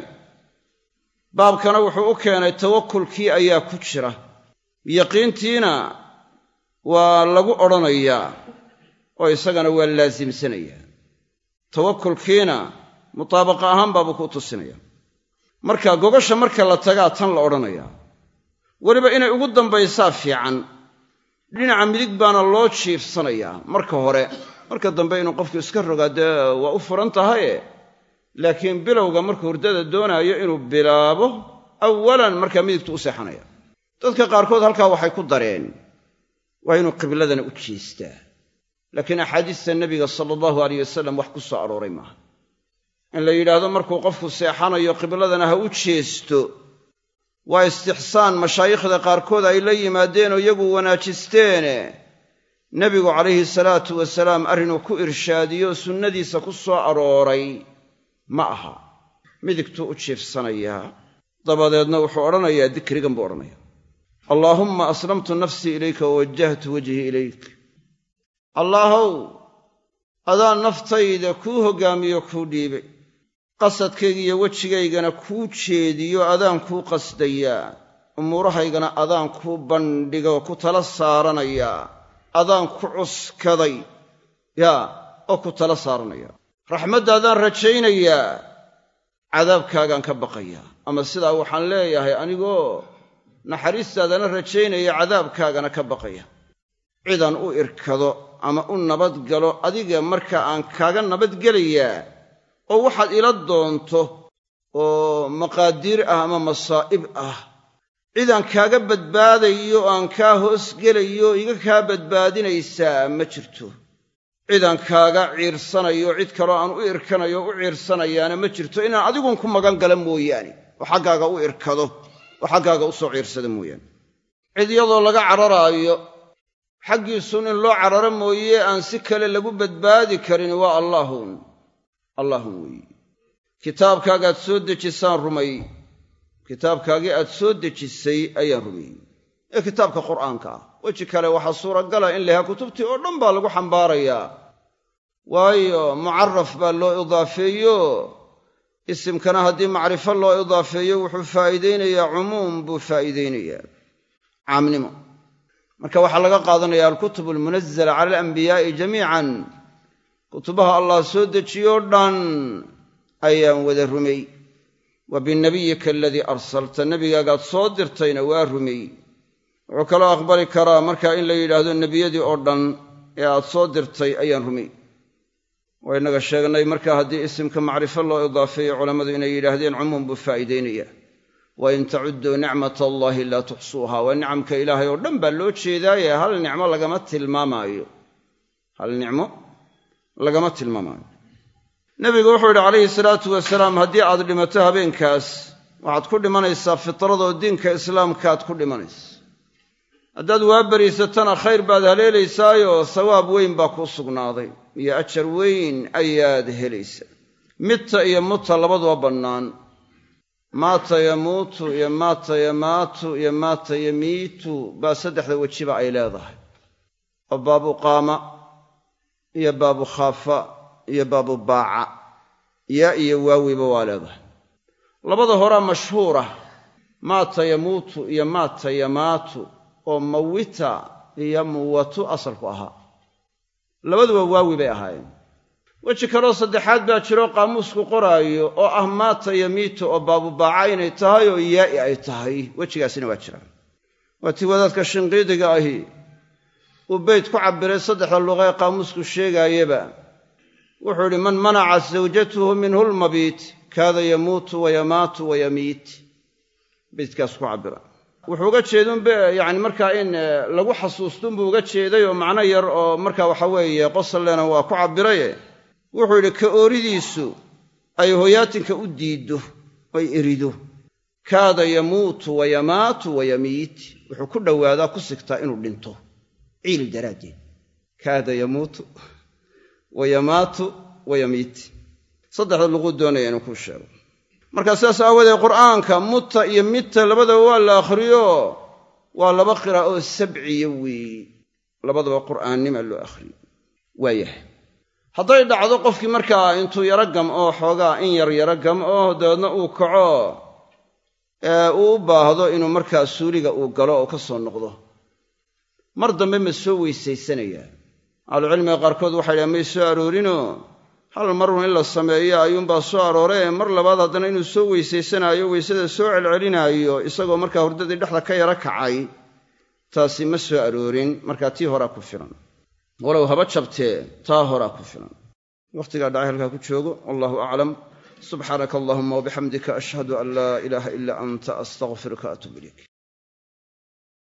S1: Baabkana wuxuu u keenay tawakulkii ayaa ku jira. Yaqiintiina waa lagu odhanayaa oo isagana waa laasimsanayaa tawakulkiina mutaabaqa ahaan baabuu ku tusinaya. Marka gogasha marka la tagaa tan la odhanayaa weliba inay ugu dambaysaa fiican. Dhinaca midig baana loo jiifsanayaa. Marka hore marka dambe inuu qofku iska rogaa dee waa u furan tahaye laakiin bilowga markuu hurdada doonaayo inuu bilaabo awalan markaa midigtu u seexanaya. Dadka qaarkood halkaa waxay ku dareen waa inuu qibladana u jeestaa laakiin axaadiista nebiga sala allahu alayh wasalam wax ku soo arooray maaha. In la yidhaahdo markuu qofku seexanayo qibladana ha u jeesto waa istixsaan mashaayikhda qaarkood ay la yimaadeen oo iyagu wanaajisteene nebigu calayhi salaatu wasalaam arrinuu ku irshaadiyo sunnadiisa ku soo arooray. Ma aha. Midigtuu u jiifsanayaa dabadeedna wuxuu odhanayaa dikrigan buu odhanaya allaahumma aslamtu nafsii ilayka wawajjahtu wajhii ilayk. Allaahow adaa naftayda kuu hoggaamiyo kuu dhiibay qasadkayga iyo wejigaygana kuu jeediyo adaan kuu qasdayaa umuurahaygana adaan kuu bandhigo ku tala saaranayaa adaan ku cuskaday. Yaa oo ku tala saaranaya. Raxmaddaadaan rajaynayaa cadaabkaagaan ka baqayaa ama sidaa waxaan leeyahay anigoo naxariistaadana rajaynaya cadaabkaagana ka baqaya. Cidaan u irkado ama u nabadgalo adiga marka aan kaaga nabadgelayaa oo waxaad ila doonto oo maqaadiir ah ama masaa'ib ah. Cidaan kaaga badbaadayo aan kaa hoosgelayo iga kaa badbaadinaysaa ma jirto. Cidaan kaaga ciirsanayo cid kaloo aan u irkanayo u ciirsanayaana ma jirto. Inaan adigun ku magan gala mooyaane oo xaggaaga u irkado oo xaggaaga u soo ciirsada mooyaane. Cid iyadoo laga cararaayo xaggiisuun in loo cararo mooye aan si kale lagu badbaadi karin waa allaahun allaahun weeye kitaabkaagaad soo dejisaan rumay kitaabkaagii aad soo dejisay ayaan rumeeyey. Ee kitaabka qur'aanka ah. Weji kale waxaa suuragala in lahaa kutubtii oo dhan baa lagu xambaarayaa waayo mucaraf baa loo idaafeeyo. Isimkana haddii macrifo loo idaafeeyo wuxuu faa'iidaynayaa cumuum buu faa'iidaynayaa. Caamnimo. Marka waxaa laga qaadanaya alkutub almunazala cala alambiyaa'i jamiican kutubaha allah soo dejiyoo dhan ayaan wada rumey wa binabiyika aladii arsalta nebigaagaad soo dirtayna waa rumey wuxuu kaloo aqbali karaa marka in la yidhaahdo nebiyadii oo dhan ee aad soo dirtay ayaan rumey waa innaga sheegnay marka haddii isimka macrifo loo idaafeeyo culammadu inay yidhaahdeen cumuum buu faa'iidaynaya. Wa in tacudduu nicmat allaahi laa tuxsuuha waa nicamka ilaahay oo dhan baa loo jeedaaye hal nicmo lagama tilmaamaayo. Hal nicmo lagama tilmaamaayo nebigu wuxuu yidhi calayhi salaatu wasalaam haddii aad dhimato habeenkaas waxaad ku dhimanaysaa fitradoo diinka islaamkaaad ku dhimanaysa. Haddaad waa bariisatana khayr baad haleelaysaayo sawaab weyn baa kuu sugnaaday iyo ajar weyn ayaad helaysaa. Midta iyo muta labaduba bannaan. Maata yamuutu iyo maata yamaatu iyo maata yamiitu baa saddexda wejiba ay leedahay. Oo baabu qaama iyo baabu khaafa iyo baabu baaca yaa iyo waawiba waa leedahay. Labada horaa mashhuura maata yamuutu iyo maata yamaatu oo mawita iyo muwatu asalku ahaa. Labaduba waawi bay ahaayeen. Weji kaloo saddexaad baa jiro qaamuusku qoraayo oo ah maata yamiitu oo baabubaaca inay tahay oo yaa'i ay tahay. Wejigaasina waa jiraan. Waa tii wadaadka shinqiidiga ahi uu beyt ku cabbiray saddexda luqa ee qaamuusku sheegaayaba wuxuu idhi man manacat zawjatuhu minhu lmabiit kaada yamuutu wayamaatu wayamiit beytkaas ku cabbira. Wuxuu uga jeedunbe yacni markaa in lagu xasuustunbuu uga jeeday oo macno yar oo marka waxa weeye qosallena waa ku cabbiraye. Wuxuu yidhi ka ooridiisu ay hoyaatinka u diiddo ay erido. Kaada yamuutu wayamaatu wayamiit wuxuu ku dhowaadaa ku sigtaa inuu dhinto ciil daraaddeed kaada yamuutu wayamaatu wayamiit saddexda luquu doonaya inuu kuu sheego markaa sidaas aawadeed qur'aanka mutta iyo mitta labadaba waa la akhriyo waa laba qira' oo sabciya weeye labadaba qur'aannima loo akhriyo waayahay hadday dhacdo qofkii markaa intuu yaro gam'o xoogaa in yar yaro gam'o dabeedna uu kaco uu u baahdo inuu markaa suuliga uu galo oo ka soo noqdo mar dambe ma soo weysaysanayaa ahlucilmiga qaarkood waxay dhahen may soo aroorinoo hal marun in la sameeyo ayuunbaa soo arooree. Mar labaad haddana inuu soo weysaysanaayo weysada soo celcelinaayo isagoo markaa hurdadii dhexda ka yaro kacay taasi ma soo aroorin. Markaa tii horaa ku filan. Walow haba jabtee taa horaa ku filan. Wakhtigaa dhacay halkaa ku joogo. Wallahu aclam. Subxaanaka allahuma wabixamdika ashhadu an laa ilaaha ilaa anta astaqfiruka atuub ilayk